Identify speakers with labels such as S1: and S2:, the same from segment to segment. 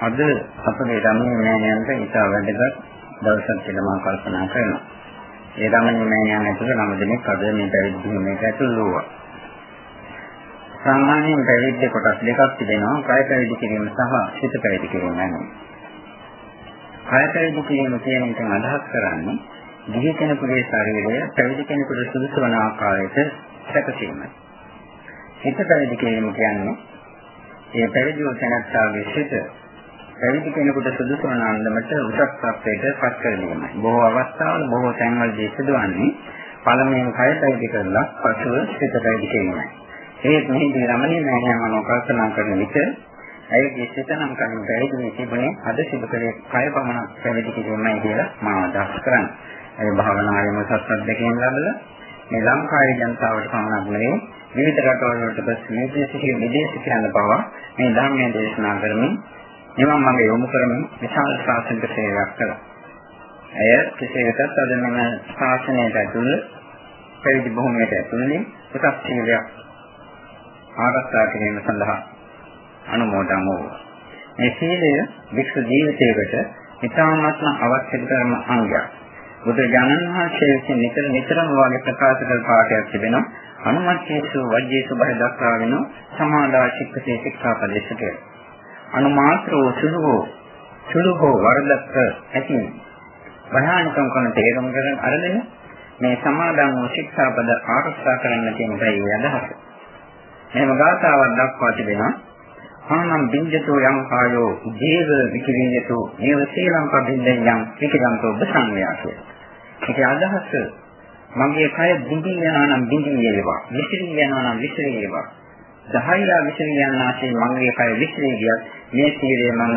S1: අද අපේ රමණීය මෑණියන්ට ඉතා වැදගත් දවසක් කියලා මම කල්පනා කරනවා. ඒ රමණීය මෑණියන් ඇතුළේ නම දෙනෙක් අද මේ පැවිදි භූමියට ඇතුළු වුණා. සාමාන්‍යයෙන් පැවිදි කොටස් දෙකක් තිබෙනවා. කාය පැවිදි කිරීම සහ සිත පැවිදි කිරීම යනවා. කාය පැවිදි කිරීම කියන එකෙන් අදහස් කරන්නේ දිවි කෙනෙකුගේ ශරීරය පැවිදි කෙනෙකුට සුදුසු වන ආකාරයට සැකසීමයි. සිත පැවිදි කිරීම කියන්නේ ඒ පැවිදි වූ තැනැත්තාගේ සිත පැවිදි කෙනෙකුට සුදුසු වන අන්දමට උසස් තත්ත්වයට පත් කර ගැනීමයි. බොහෝ අවස්ථාවල බොහෝ තැන්වලදී සිදුවන්නේ පළමුවෙන් කය පැවිදි කරලා පසුව සිත පැවිදි කිරීමයි. ඒත් මෙහිදී රමණීය මෑණියන් කල්පනා කරන විට ඇයගේ සිත නම් කලින් පැවිදි වී තිබුණේ අද සිදු කරේ කය පමණක් පැවිදි කිරීමයි කියලා මම අදහස් කරන්නේ. ඒ භාවනාවේ මොසත් දෙකෙන් ලැබලා මේ ලංකාවේ ජනතාවට පමණක් නෙවෙයි විවිධ රටවල් වලට බස් විදේශික විදේශිකයන් පවා මේ ධර්මයේ දේශනා කරමින් නිවන් මඟ යොමු කරමින් විශාල ශාසනික සේවයක් කළා. ඇය කෙසේකටත් අද මෙම ශාසනයට ඇතුළු පැවිදි භූමියට ඇතුළේ උසස් සීලයක් ආරක්ෂා කිරීම සඳහා අනුමෝදන් වූ. මේ සීලය වික්ෂ ජීවිතයකට ඉතාමත්ම අවශ්‍ය කරන අංගයක්. බුදුරජාණන් වහන්සේ විසින් නිතර නිතරම වාගේ ප්‍රකාශ කළ පාඩයක් තිබෙනවා. අනුමච්චේසු වජ්ජේසු බය දක්වා වෙන සමාදා චිත්තේ ශික්ෂාපදේශක. අනුමාත්‍රෝ සුළුෝ සුළුෝ වරදක් ඇති භයානකම් කරන තේරුම් ගන්න අරගෙන මේ සමාදන් වූ ශික්ෂාපද ආරක්ෂා කරන්න කියන එකයි අදහස. මෙහෙම ගාථාවක් දක්වා තිබෙනවා. ආනම් බින්ජතෝ යම් කායෝ ජීව විකිරියතෝ නේව සීලං පබින්දෙන් යම් විකිරන්තෝ බසංවයාසෝ. ඒකේ අදහස මගේ කය බිඳින් යනවා නම් බිඳින් යේවා. විසිරී යනවා නම් විසිරී යේවා. දහයිලා විසිරී යන ආශේ මගේ කය විසිරී ගියත් මේ සීලය මම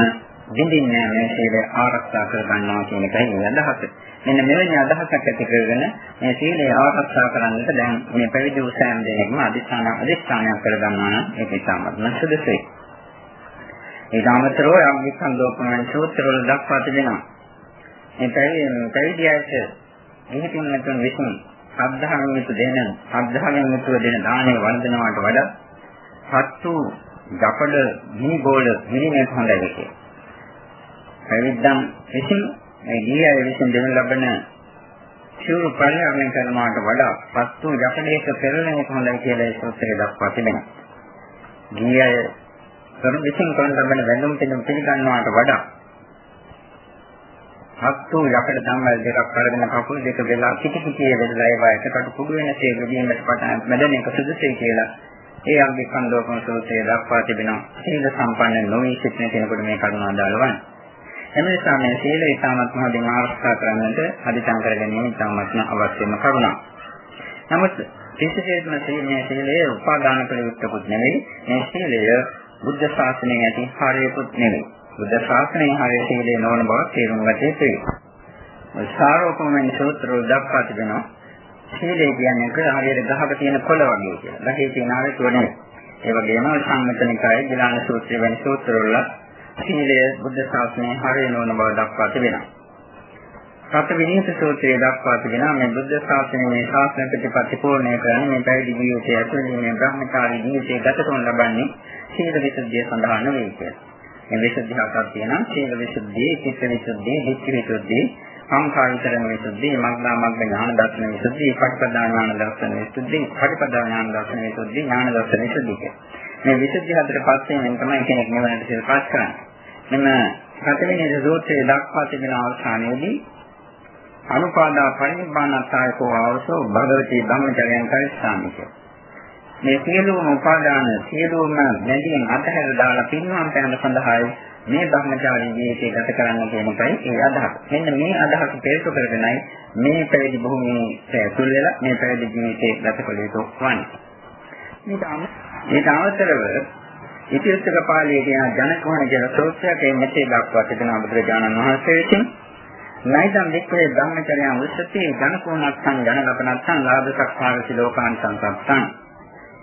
S1: බිඳින්නේ නැහැ මේ සීලය ආරක්ෂා කර ගන්නවා කියන එකයි මේ අදහස. මෙන්න මෙවැනි අදහසක් ඇති කරගෙන මේ සීලය ආරක්ෂා කරන්නට දැන් මේ පැවිදි වූ සෑම දෙනෙක්ම අධිෂ්ඨාන අධිෂ්ඨානයක් කර ගන්නවා නම් ඒක ඉතාමත්ම සුදුසුයි. ඒ දාමතරෝ යම් විසංගෝපන සූත්‍රවල දක්වා තිබෙනවා. මේ පැවිදි අයට මෙහිකින් නැතුන් විසින් ශ්‍රද්ධාවෙන් යුතු දෙන ශ්‍රද්ධාවෙන් යුතුව දෙන දානය වන්දනාවට වඩා සත්තු ජපඩ මිනි බෝල මිනිමේ හොඳයි කියලා. පැවිද්දන් විසින් මේ ගියය විසින් දෙනු ලබන සිවුරු පරිහරණය කරනවාට වඩා සත්තු ජපඩයක පෙරළෙන එක හොඳයි කියලා ඒ සූත්‍රයේ දක්වා තිබෙනවා. ගියය කරු විසින් කරන ලබන වැඳුම් පිළිගන්නවාට වඩා හත්තු යකඩ ධම්මල් දෙකක් අරගෙන කකුල් දෙක වෙලා කිටි කිටි වෙලා ඒවා එකට කුඩු වෙන තේ ගෙදීමට පටන් මැදෙන එක සුදුසුයි කියලා ඒ අංගික කන්දෝපන සූත්‍රයේ දක්වා තිබෙනවා. සීල සම්පන්න නොවී සිටින කෙනෙකුට මේ කරුණ අදාළ වන්නේ. එම නිසා මේ සීලය ඉතාමත් මහදින් ආරක්ෂා කරන්නට අධිතං කර ගැනීම ඉතාමත්ම අවශ්‍යම කරුණක්. නමුත් විශේෂයෙන්ම මේ සීලය උපාදාන කළ යුත්තකුත් නෙවෙයි. මේ සීලය බුද්ධ ශාසනයේ ඇති හරියකුත් නෙවෙයි. බුද්ධ ශාසනයේ හරිය සීලේ නොවන බව තේරුම් ගත යුතුයි. සාරෝපමෙන් සූත්‍රවල දක්වා තිබෙනවා. සීලය කියන්නේ හරියට ගහක තියෙන කොළ වගේ කියලා. ගහේ තියෙන ආරේ තුනේ. ඒ වගේම සංගතනිකායේ ගිලාන සූත්‍රය වැනි සූත්‍රවල සීලය බුද්ධ ශාසනයේ හරිය නොවන බව දක්වා තිබෙනවා. සත විනීත සූත්‍රයේ දක්වා තිබෙනවා මේ බුද්ධ ශාසනයේ මේ ශාසන ප්‍රතිපත්ති පූර්ණය කරන්නේ මේ පැවිදි ජීවිතය ඇතුළේ මේ බ්‍රහ්මචාරී ජීවිතය ගත කරන ලබන්නේ සීල විසුද්ධිය සඳහා නෙවෙයි කියලා. මේ විසුද්ධි හතරක් තියෙනවා. සීල විසුද්ධි, චිත්ත විසුද්ධි, ධිට්ඨි විසුද්ධි, සංඛාර විතරණ විසුද්ධි, මග්නා මග්ග ඥාන දර්ශන විසුද්ධි, පටිපදා ඥාන දර්ශන විසුද්ධි, පටිපදා ඥාන දර්ශන විසුද්ධි, ඥාන දර්ශන විසුද්ධි මේ විසුද්ධි හතර පස්සේ වෙන තමයි කෙනෙක් නිවනට සිතපත් කරන්නේ. මෙන්න හතරවෙනි සූත්‍රයේ දක්වා තිබෙන අවසානයේදී අනුපාදා පරිනිබ්බානත්තායකෝ ආවසෝ භගවති ධම්මචර්යයන් කරිස්සාමි කියලා. මේ සියලුම උපාදාන සියලුම නැදීන් අතහැර දාලා පින්වම් පැන සඳහායි මේ බ්‍රහ්මචාරී ජීවිතය ගත කරන්න කියන එකයි ඒ අදහස. මෙන්න මේ අදහස පෙරට කරගෙනයි මේ පැවිදි භූමියේ තුල් වෙලා මේ පැවිදි ජීවිතය ගත කළ යුතු වන්නේ. මේක අමතරව ඉතිරිසක පාළියේ කියන ජනකවණ කියලා සෝත්‍යයක් මෙතේ දක්වා තිබෙන බුදුරජාණන් වහන්සේ විසින් නයිදම් වික්‍රේ ධම්මචර්යයන් උස්සති ජනකෝණක්ඛං ජනලපනක්ඛං ලාභ සක්කාර සිලෝකාන් සංසත්තං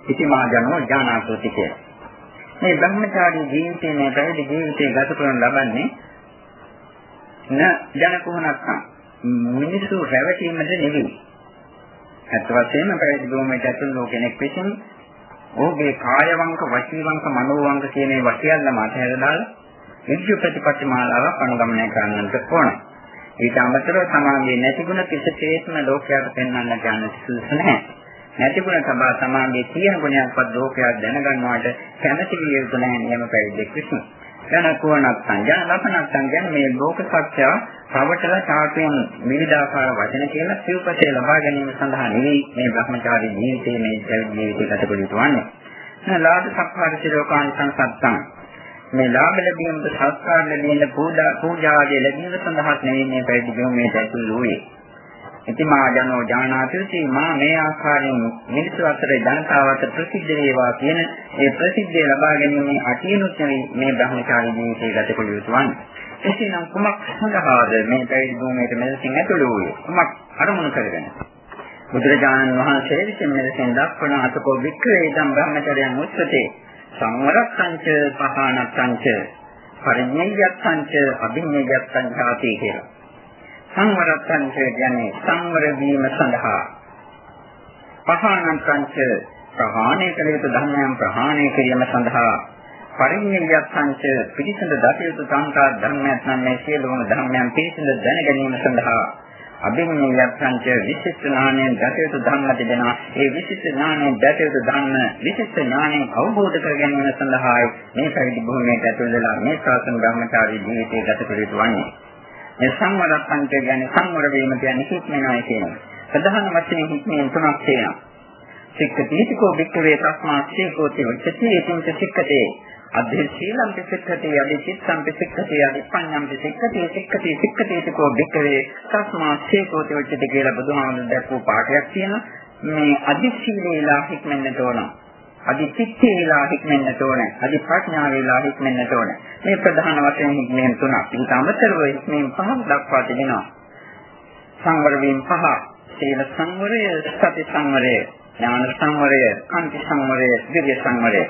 S1: ඉතිමා ජනෝ ඥානාසෝති කිය. මේ බ්‍රහ්මචාරී ජීවිතයේ මේ පැවිදි ජීවිතය ගත කරන ලබන්නේ න ජන කුහනක් මිනිසු රැවටීමද නෙවෙයි. අත් වශයෙන්ම පැවිදි භූමියට ඇතුළු කෙනෙක් විසින් ඔහුගේ කායවංක, වචීවංක, මනෝවංක කියන මේ වශයල්ලම අතහැර දාලා විද්‍යු ප්‍රතිපත්ති මාලාවක් අනුගමනය කරන්නට ඕන. ඊට අමතරව සමාගයේ නැතිගුණ කිසිසේත්ම ලෝකයට පෙන්වන්න ගන්න සුදුසු නැහැ. නැතිගුණ සබා සමාගයේ තියෙන ගුණයක්වත් ලෝකයක් දැනගන්නවට කැමැති විය යුතු නැහැ නියම පැවිද්දෙක් විසින්. යනකුවනක් සංජාන ලපනක් සංජාන මේ ලෝක සත්‍ය රවටලා චාටුවෙන් විවිධාකාර වචන කියලා සිව්පතේ ලබා ගැනීම සඳහා නෙවෙයි මේ භ්‍රමචාරී ජීවිතයේ මේ ජීවිතය ගත කළ යුතු වන්නේ. නාලාද සක්කාර සිරෝකාන් සංසත්තං මේ ලාභ ලැබීමට සත්කාර ලැබීම පූජා පූජා ආදී ලැබීම සඳහා නෙවෙයි මේ පැවිදි මේ දැකුළු වූයේ. ඉතින් මා ජනෝ ජානාති මා මේ ආකාරයෙන් මිනිස්සු අතර ජනතාව අතර ප්‍රසිද්ධ වේවා කියන ඒ ප්‍රසිද්ධිය ලබා ගැනීම අටියනුත් මේ බ්‍රහ්මචාරී ජීවිතය ගත කළ යුතු වන්නේ. එසේනම් කුමක් සඳහාද මේ පැවිදි භූමියට මෙලෙසින් ඇතුළු වූයේ? කුමක් අරමුණු කරගෙන? බුදුරජාණන් වහන්සේ විසින් මෙලෙසින් දක්වන අතකෝ වික්‍රේ දම් බ්‍රහ්මචර්යයන් උත්සතේ සංවරක්ඛංච පහානක්ඛංච පරිඤ්ඤයක්ඛංච අභිඤ්ඤයක්ඛං ඡාති කියලා. සංවරත්තංච කියන්නේ සංවර වීම සඳහා. පහානන්තංච ප්‍රහාණය කළ යුතු ධර්මයන් ප්‍රහාණය කිරීම සඳහා. පරිඤ්ඤයත්තංච පිළිසඳ දතියුතු සංකා ධර්මයන් නම් මේ සියලුම ධර්මයන් පිළිසඳ දැන ගැනීම සඳහා. අභිඤ්ඤයත්තංච විශිෂ්ට ඥානයෙන් දතියුතු ධර්ම තිබෙනවා. ඒ විශිෂ්ට ඥානයෙන් දතියුතු ධර්ම විශිෂ්ට ඥානයෙන් අවබෝධ කර ගැනීම සඳහායි මේ පැවිදි භූමියට ඇතුල් වෙලා මේ ශාසන ධර්මචාරී ජීවිතය ගත කළ යුතු වන්නේ. මේ සංවරප්පංච කියන්නේ සංවර වීම කියන්නේ හික්මනයි කියනවා. ප්‍රධාන වශයෙන් හික්මෙන් තුනක් තියෙනවා. සික්කතිතිකෝ වික්‍රේ තස්මා සීකෝති විච්ඡති ඒකින්ච සික්කතේ අධි සීලම් පිසික්කති අධි චිත්තම් පිසික්කති අධි පඤ්ඤම් පිසික්කති සික්කති සික්කතිතිකෝ වික්‍රේ තස්මා සීකෝති විච්ඡති කියලා බුදුහාමුදුරුවෝ දැක්වූ පාඩයක් තියෙනවා. මේ අධි සීලේලා හික්මෙන්නට ඕන. අදි චිත්තේ වෙලා හික්මෙන්නට ඕනේ. අදි ප්‍රඥාව වෙලා හික්මෙන්නට ඕනේ. මේ ප්‍රධාන වශයෙන් හික්මෙන් තුනක්. ඊට අමතරව හික්මෙන් පහක් දක්වා තිබෙනවා. සංවර වීම පහ. සීල සංවරය, සති සංවරය, ඥාන සංවරය, කාන්ති සංවරය, විද්‍ය සංවරය.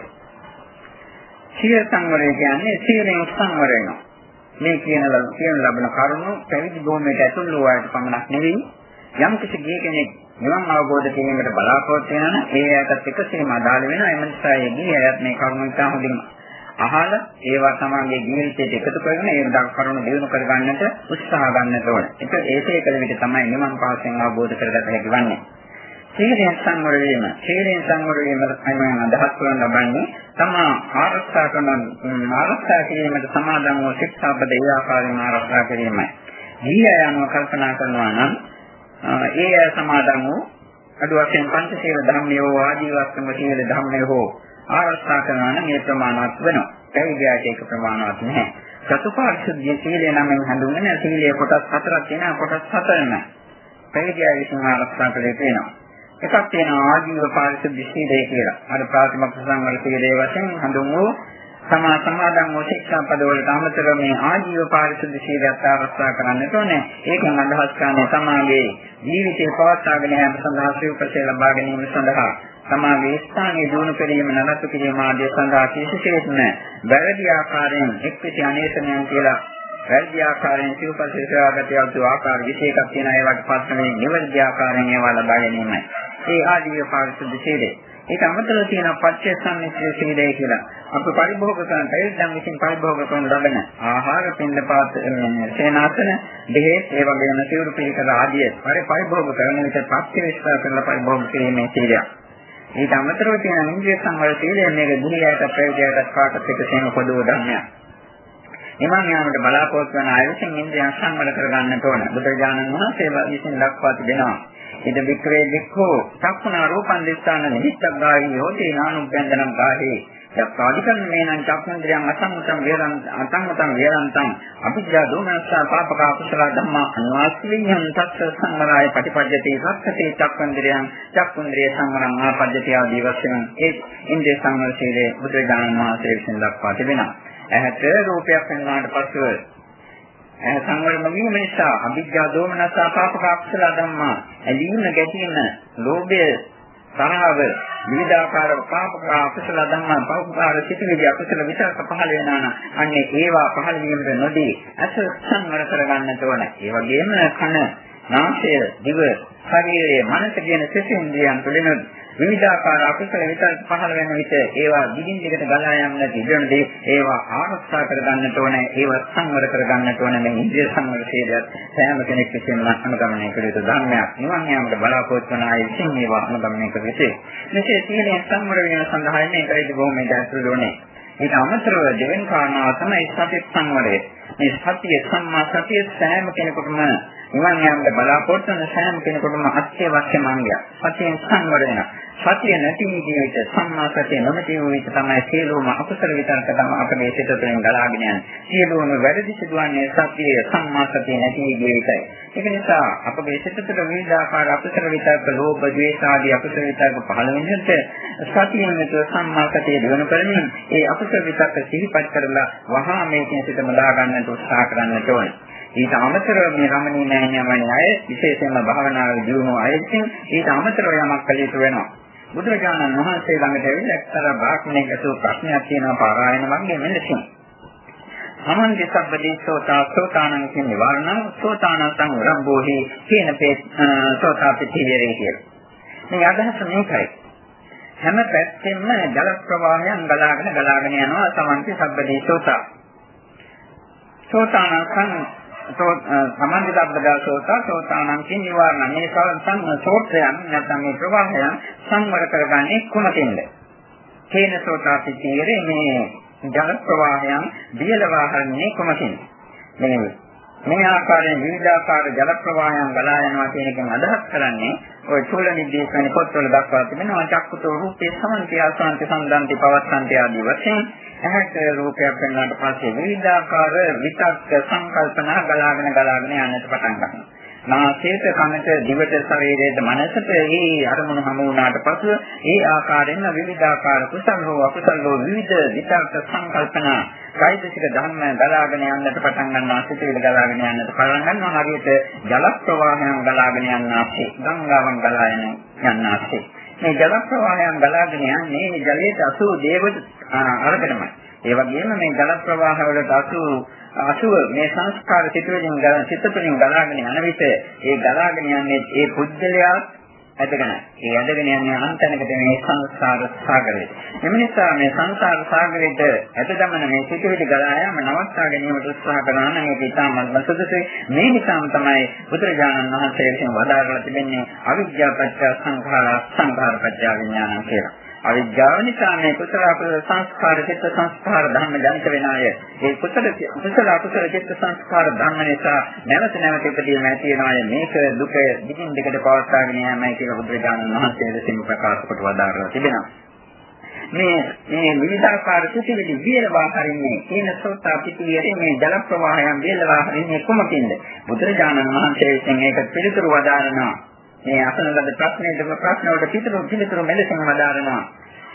S1: සීල සංවරය කියන්නේ සීලෙන් සංවර වෙනවා. මේ කියන කියන ලබන කරුණු පැවිදි භූමියට ඇතුළු වූ පමණක් නෙවෙයි යම් කිසි කෙනෙක් නිවන් අවබෝධ කිරීමට බලාපොරොත්තු වෙනා නම් ඒ අයටත් එකසේම අදාළ වෙනවා. ඒ නිසා ඒ දී අයත් මේ කරුණු ඉතා හොඳින් අහලා ඒවා තමන්ගේ ජීවිතයට එකතු කරගෙන ඒ කරුණු දිනු කරගන්නට උත්සාහ ගන්නට ඕන. ඒක ඒකේ කල විට තමයි නිවන් පාසෙන් අවබෝධ කරගත හැකි වන්නේ. සීලෙන් සංවර වීම, සීලෙන් සංවර වීම තමයි අදහස් කරන ලබන්නේ. තමා ආරක්ෂා කරන ආරක්ෂා කිරීමට සමාදන් වූ ශික්ෂාපද ඒ ආකාරයෙන් ආරක්ෂා කිරීමයි. ඊය යනවා කල්පනා කරනවා නම් ඒ අය සමාදන් වූ අඩු වශයෙන් පංචශීල ධර්මයේ හෝ ආජීවස්තම සීල ධර්මයේ හෝ ආරක්ෂා කරනවා නම් මේ ප්‍රමාණවත් වෙනවා. පැවිදියාට ඒක ප්‍රමාණවත් නැහැ. චතුපාරිශුද්ධිය සීලය නම් හඳුන්වන්නේ සීලයේ කොටස් හතරක් තියෙනවා කොටස් හතරම. පැවිදියා විසින් ආරක්ෂා කළේ තියෙනවා. එකක් තියෙනවා ආජීව පාරිශුද්ධ සීලය කියලා. අර ප්‍රාථමික සංවර සීලයේ වශයෙන් හඳුන්වෝ තමා සමාදන් වූ ශික්ෂා පදවලට අමතරව මේ ආජීව පාරිශුද්ධ සීලයත් ආරක්ෂා කරන්නට ඕනේ. ඒකෙන් අදහස් කරන්නේ සමාගයේ ජීවිතේ පවත්වාගෙන යාම සඳහා සිව්පසේ ලබා ගැනීම සඳහා සමාගයේ ස්ථානීය දිනු කිරීම නඩත්තු කිරීම ආදී සඳහා කිසිසේත්ම වැරදි ආකාරයෙන් එක්විති අනේසනයන් කියලා වැරදි ආකාරයෙන් සිව්පසේ සේවාගත යුතු ආකාර විශේෂයක් තියෙන ඒවාට පස්සේ නිවැරදි ආකාරයෙන් ඒවා ලබා ගැනීමයි. ඒ ආජීව පාරිශුද්ධ සීලය ඒක අමතරව තියෙන පච්චේ සම්මිශ්‍ර සීලය කියලා. අපි පරිභෝග කරන පැවිද්දන් විසින් පරිභෝග කරන ලබන ආහාර පින්ඩපාත සේනාසන දෙහෙත් ඒ වගේම සිවුරු පිළිකර ආදිය පරි පරිභෝග කරන විට පච්චේ විස්තර කරලා පරිභෝග කිරීමේ සීලය. ඊට අමතරව තියෙන ඉන්ද්‍රිය සංවර සීලය මේක දුනියට පැවිදියට කාටත් එකසේම පොදු ධර්මයක්. එමන් යාමට බලාපොරොත්තු වන අය විසින් ඉන්ද්‍රියන් සංවර කරගන්නට ඕන. බුදුරජාණන් වහන්සේ විසින් දක්වා තිබෙනවා. ඉද වික්‍රේ වික්ඛෝ චක්ඛුනා රූපං දිස්සාන නිමිත්තක් ගාහි හෝති නානුබ්බන්දනම් ගාහි. යක්කාදිකන් මේනං චක්ඛුන්ද්‍රයන් අසංගතං වේරං අසංගතං වේරන්තං අභිජ්ජා දෝමනස්සා පාපක අකුසල ධම්මා අනුවාස්ලියං තස්ස සංවරාය පටිපද්‍යති සක්ඛතේ චක්ඛුන්ද්‍රයන් චක්ඛුන්ද්‍රය සංවරං ආපද්‍යති ආදී වශයෙන් ඒ ඉන්ද්‍රිය සංවර ශීලයේ බුදුරජාණන් වහන්සේ විසින් දක්වා තිබෙනවා. ඇහැට රූපයක් වෙනාට පසුව සංවර නොවීම නිසා අභිජ්ජා දෝමනස පාපක අකුසල ධම්මා ඇලීම ගැටීම ලෝභය තරහව විවිධාකාර පාපක අකුසල ධම්මා පාපකාර සිටිවිදි අකුසල විචාරක පහළ වෙනා නම් අන්නේ ඒවා පහළ වීමට නොදී අස සංවර කරගන්නට ඕන. ඒ වගේම කන නාසය දිව ශරීරයේ මනස කියන සිතින්ද්‍රියන් තුළින් විවිධාකාර අකුසල විතර පහළ වෙන විට ඒවා දිගින් දිගට ගලා යන්න නැති ඉඳනදී ඒවා ආරක්ෂා කර ගන්නට ඕනේ. ඒවා සංවර කර ගන්නට ඕනේ. මේ ඉන්ද්‍රිය සංවර ශීලයක් සෑම කෙනෙක් විසින් අනුගමනය කළ යුතු ධර්මයක්. නිවන් යාමට බලාපොරොත්තු වන අය විසින් මේවා අනුගමනය කර යුතුයි. මෙසේ සීලයෙන් සංවර වීම සඳහා මේකයි බොහොම දැක්සුළු ඕනේ ඊට අමතරව දෙවෙනි කාරණාව තමයි සති සංවරය. මේ සතිය සම්මා සතිය සෑම කෙනෙකුටම නිවන් යාමට බලාපොරොත්තු වන සෑම කෙනෙකුටම අත්‍යවශ්‍ය මංගයක්. සතියෙන් සංවර වෙනවා. සතිය නැති විදිහට සම්මා සතිය නොමැති වූ විට තමයි සියලුම අකුසල විතරක තමයි අපේ සිත තුළින් ගලාගෙන යන්නේ. සියලුම වැරදි සිදුවන්නේ සතිය සම්මා සතිය නැති විදිහටයි. ඒක නිසා අපේ සිත තුළ විවිධාකාර අකුසල විතරක ලෝභ, ද්වේෂ ආදී අකුසල විතරක පහළ වෙනකොට සතියෙන් යුතුව සම්මා සතිය දිනු කරමින් ඒ අකුසල විතරක සිහිපත් කරලා වහා මේකෙන් සිත මදා ගන්නට උත්සාහ කරන්නට ඕනේ. ඊට අමතරව මේ රමණීය නෑනියමනේ අය විශේෂයෙන්ම භාවනාවේ දියුණුව අයකින් ඊට අමතරව යමක් කළ යුතු වෙනවා. බුදුරජාණන් වහන්සේ ළඟට ඇවිල්ලා එක්තරා බ්‍රාහ්මණයෙක් අසු ප්‍රශ්නයක් තියෙනවා පාරායන වගේ මෙලෙසින්. සමන්ති සබ්බදී සෝතා සෝතානං කියන නිවාරණ සෝතානං සංරම්භෝහි කියන පේ සෝතාපටි විරේ කියලා. මේ අදහස මේකයි. හැම පැත්තෙම ජල ප්‍රවාහයන් ගලාගෙන ගලාගෙන යනවා සමන්ති සබ්බදී සෝතා. සෝතානං සමන්විත අබ්බදා සෝතා සෝතානං කියන නිවාරණ මේ සම් සෝත්‍රයන් නැත්නම් මේ ප්‍රවාහයන් සංවර කරගන්නේ කුමකින්ද? කේන සෝතාපි තීරේ මේ ජල ප්‍රවාහයන් දියලවා හරින්නේ කුමකින්ද? මේ මේ ආකාරයෙන් විවිධාකාර ජල ප්‍රවාහයන් ගලා යනවා කියන එකෙන් අදහස් කරන්නේ ඔය චූල නිදේශන පොත්වල දක්වා තිබෙනවා චක්කුතෝ රූපේ සමන්ති ආසන්ති සම්දන්ති පවස්සන්ති ආදී වශයෙන් ඇහැට රූපයක් පෙන්වන්නට පස්සේ විවිධාකාර විතක්ක සංකල්පනා ගලාගෙන ගලාගෙන යන්නට පටන් ගන්නවා. නාසයට කනට දිවට ශරීරයට මනසට මේ අරමුණු හමු වුණාට පසු ඒ ආකාරයෙන් විවිධාකාර කුසල හෝ අකුසල හෝ විවිධ විතක්ක සංකල්පනා කායික ධර්ම ගලාගෙන යන්නට පටන් ගන්නවා සිතිවිලි ගලාගෙන යන්නට පටන් ගන්නවා හරියට ජල ප්‍රවාහයන් ගලාගෙන යන්නාසේ ගංගාවන් ගලා යන යන්නාසේ මේ ජල ප්‍රවාහයන් ගලාගෙන යන්නේ මේ ජලයේ 80 දේවද අරගෙනමයි. ඒ වගේම මේ ජල ප්‍රවාහ වලට 80 80 මේ සංස්කාර සිතුවිලින් ගලන සිතුවිලින් ගලාගෙන යන විට ඒ ගලාගෙන යන්නේ ඒ පුද්ගලයා ඇදගෙන. ඒ ඇදගෙන යන්නේ අනන්තනකට මේ සංසාර සාගරේ. එම නිසා මේ සංසාර සාගරේට ඇදදමන මේ සිතුවිලි ගලා යාම නවත්තා ගැනීමට උත්සාහ කරන නම් ඒක ඉතාමත් සුදුසුයි. මේ නිසාම තමයි බුදුරජාණන් වහන්සේ විසින් වදාරලා තිබෙන්නේ අවිද්‍යාව පත්‍ය සංඛාර සංඛාර පත්‍ය විඥාන කියලා. අවිද්‍යාව නිසා මේ කුසල අකුසල සංස්කාර චිත්ත සංස්කාර ධර්ම ජනිත වෙන අය. ඒ කුසල කුසල අකුසල චිත්ත සංස්කාර ධර්ම නිසා නැවත නැවත ඉදීම ඇති වෙන අය මේක දුක දිගින් දිගට පවත්වාගෙන යෑමයි කියලා බුදුරජාණන් වහන්සේ දෙසින් ප්‍රකාශ කොට වදාරලා තිබෙනවා. මේ මේ විවිධාකාර සිතිවිලි වියලවා හරින්නේ කියන සෝතා පිටියේ මේ ජල ප්‍රවාහයන් වියලවා හරින්නේ කොමකින්ද? බුදුරජාණන් වහන්සේ විසින් ඒක පිළිතුරු වදාරනවා. මේ අසන ලද ප්‍රශ්නයට ප්‍රශ්න වලට පිටුරු පිළිතුරු මෙලෙසම වදාරනවා.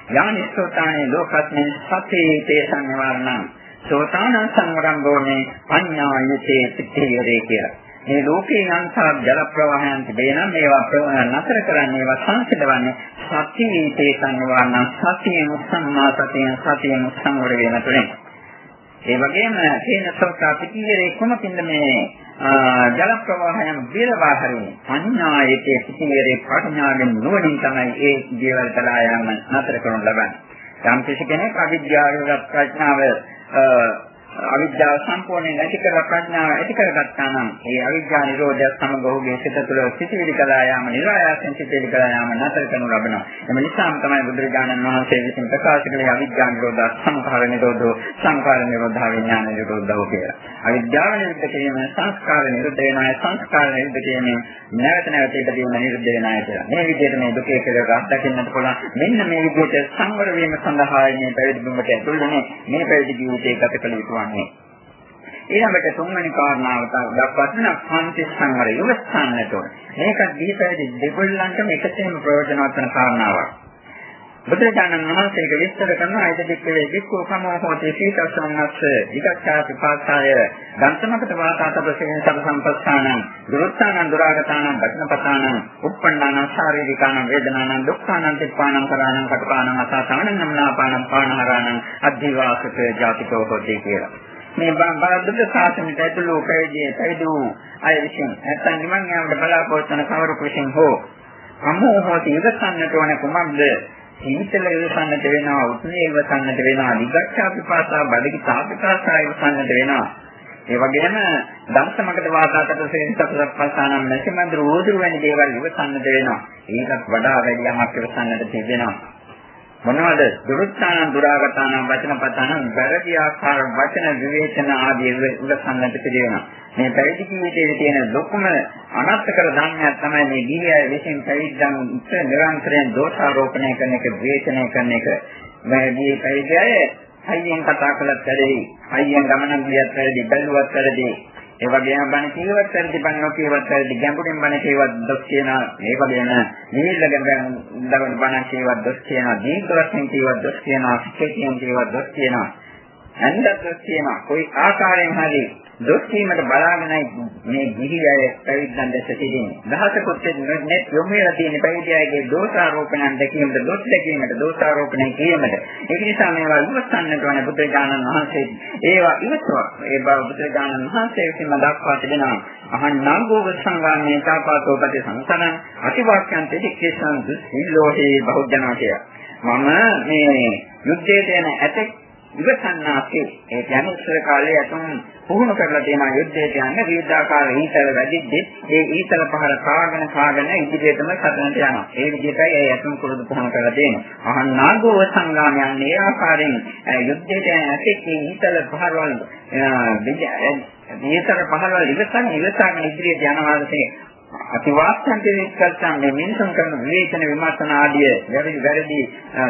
S1: යානිස්සෝතානේ ලෝකස්මින් සතේ තේසං නිවාරණං සෝතාන සංවරංගෝනේ පඤ්ඤායතේ පිටියරේ කියලා. මේ ලෝකේ අංශා ජල ප්‍රවාහයන් තිබෙනා මේවා නතර කරන්නේ ඒවා සංසිඳවන්නේ සතියේ තේසං නිවාරණං සතියෙන් සම්මා සතියෙන් සතියෙන් සංවර වීම තුළින්. ඒ වගේම තේන සෝතා පිටියරේ කොමකින්ද මේ ජල ප්‍රවාහයන් බිරවා හරිනේ අඥායයේ පිටියරේ ප්‍රඥාවෙන් නුවණින් තමයි ඒ දේවල් කළා යන්න නතර කරනු ලබන්නේ. යම් කිසි කෙනෙක් අවිද්‍යාව ප්‍රඥාව අවිද්‍යාව සම්පූර්ණයෙන් නැති කර ප්‍රඥාව ඇති කරගත්තා නම් ඒ අවිද්‍යා නිරෝධය සමග ඔහුගේ සිත තුළ සිතිවිලි කළා යාම නිරායාසෙන් සිතිවිලි කළා යාම නැතර කරනු ලබනවා. එම නිසාම තමයි බුදුරජාණන් වහන්සේ විසින් ප්‍රකාශ කළේ අවිද්‍යා නිරෝධ සංඛාර නිරෝධෝ සංඛාර නිරෝධ විඥාන නිරෝධෝ කියලා. අවිද්‍යාව නිරුද්ධ කිරීම සංස්කාර නිරුද්ධ වෙනාය සංස්කාර නිරුද්ධ කිරීම නැවත නැවත ඉදීම නිරුද්ධ වෙනාය කියලා. මේ විදිහට මේ දුකේ කියලා අත්දකින්නට පුළුවන්. මෙන්න මේ විදිහට සංවර වීම සඳහා මේ පැවිදි බිමට ඇතුල් වෙන්නේ මේ පැවිදි ජීවිතය ගත කළ යුතු වන්නේ. ඊළඟට තුන්වෙනි කාරණාව දක්වා තියෙන පංච සංවරය ඉවස්සන්නට ඕන. මේක දීපැවිදි දෙගොල්ලන්ටම එකතේම ප්‍රයෝජනවත් වෙන කාරණාවක්. බුදුරජාණන් වහන්සේක විස්තර කරන අයිතිකේ වික්ඛු සමෝ හෝති සීතස්සන්නස්ස විකච්ඡාති පාස්සාය ගන්තමකට වාතාතපසෙන් සබ සම්පස්සානං දුරුත්තානං දුරාගතානං වචනපතානං උප්පණ්ණානං ශාරීරිකානං වේදනානං දුක්ඛානං තිප්පානං කරානං කටපානං අසාසානං නම්නාපානං පානහරානං අද්ධිවාසක ජාතිකෝ හෝති කියලා මේ බාරදුක සාසනයට ඇතුළු පැවිදි පැවිදි වූ අය විසින් නැත්නම් නිවන් යාමට බලාපොරොත්තු වන කවර කුසින් හෝ අමෝහෝති ඉවසන්නට ඕන කුමක්ද? සීතල ඉවසන්නට වෙනවා, උෂ්ණ ඉවසන්නට වෙනවා, නිගච්ඡා පිපාසා බඩගි තාපිකාසා ඉවසන්නට වෙනවා. ඒ වගේම දන්සමකට වාදාකට සෙන්සතරක් පස්සානම් නැතිමඳුර ඕදුරු වැනි දේවල් ඉවසන්නට වෙනවා. ඒකත් වඩා වැඩි යමක් ඉවසන්නට තිබෙනවා. මොනවද? දුරුත්තාන දුරාගතාන වචනපතන වැරදි ආකාර වචන විවේචන ආදී උලසන්නට පිළිවෙනවා මේ පැවිදි ජීවිතයේ තියෙන ලොකුම අනර්ථකර ධර්මයක් තමයි මේ ගිහිය විසින් පැවිද්දන් නිරන්තරයෙන් දෝෂාරෝපණය කරන එක විවේචනය කරන එක. මේ මේ පැවිදිය හයියෙන් කතා කළත් වැඩි හයියෙන් ගමනක් ගියත් වැඩි බැලුවත් වැඩි ඒ වගේම බණ කීවත් වැඩි බණ නොකීවත් වැඩි ගැඹුරින් බණ කීවත් දොස් කියන මේ වගේම නිවිල්ලගෙන දවන බණ කීවත් දොස් කියන දීර්ඝ වශයෙන් කීවත් දොස් කියන සිකේකින් කීවත් දොස් කියන අන්දත් දොස් කියන કોઈ ආකාරයෙන් හරි දොස් කීමට බලාගෙනයි මේ ගිහි අය පැවිද්දන් දැස සිටින්නේ. දහසකුත් net යොමු වෙලා තියෙන පැවිදියාගේ දෝෂාරෝපණයන් දැකීමට, දොස් දැකීමට, දෝෂාරෝපණය කිරීමට. ඒක නිසා මේවා ඉවසන්නට ඕන බුදුරජාණන් වහන්සේ. ඒවා ඉවසුවා. ඒ බව බුදුරජාණන් වහන්සේ විසින්ම දක්වා තිබෙනවා. අහන්නංගෝව සංගාමේ තාපාතෝ පටි සංසරං අතිවාක්‍යං තෙදික්කේසං දුස්සීලෝහි බෞද්ධනාකය. මම මේ යුද්ධයේ යන ඇතෙක් ඉවසන්නාසේ ඒ කියන්නේ ඉස්සර කාලේ අතුන් පුහුණු කරලා තියෙන යුද්ධයට යන විවිධාකාර ඊතල වැඩිද්දි ඒ ඊතල පහර කාගෙන කාගෙන ඉදිරියටම සටනට යනවා. ඒ විදිහටයි ඒ අතුන් කුරුදු පුහුණු කරලා තියෙන්නේ. අහන්නාගෝ සංගාමයන් මේ ආකාරයෙන් යුද්ධයට යන ඇතේ ඊතල පහරවල් ඊතල පහරවල් ඉවසන් ඉවසන් ඉදිරියට යනවා අතිවාස්තන්තේ විස්කල්සන් මේ මිනිසුන් කරන විවේචන විමර්ශන ආදී වැරදි වැරදි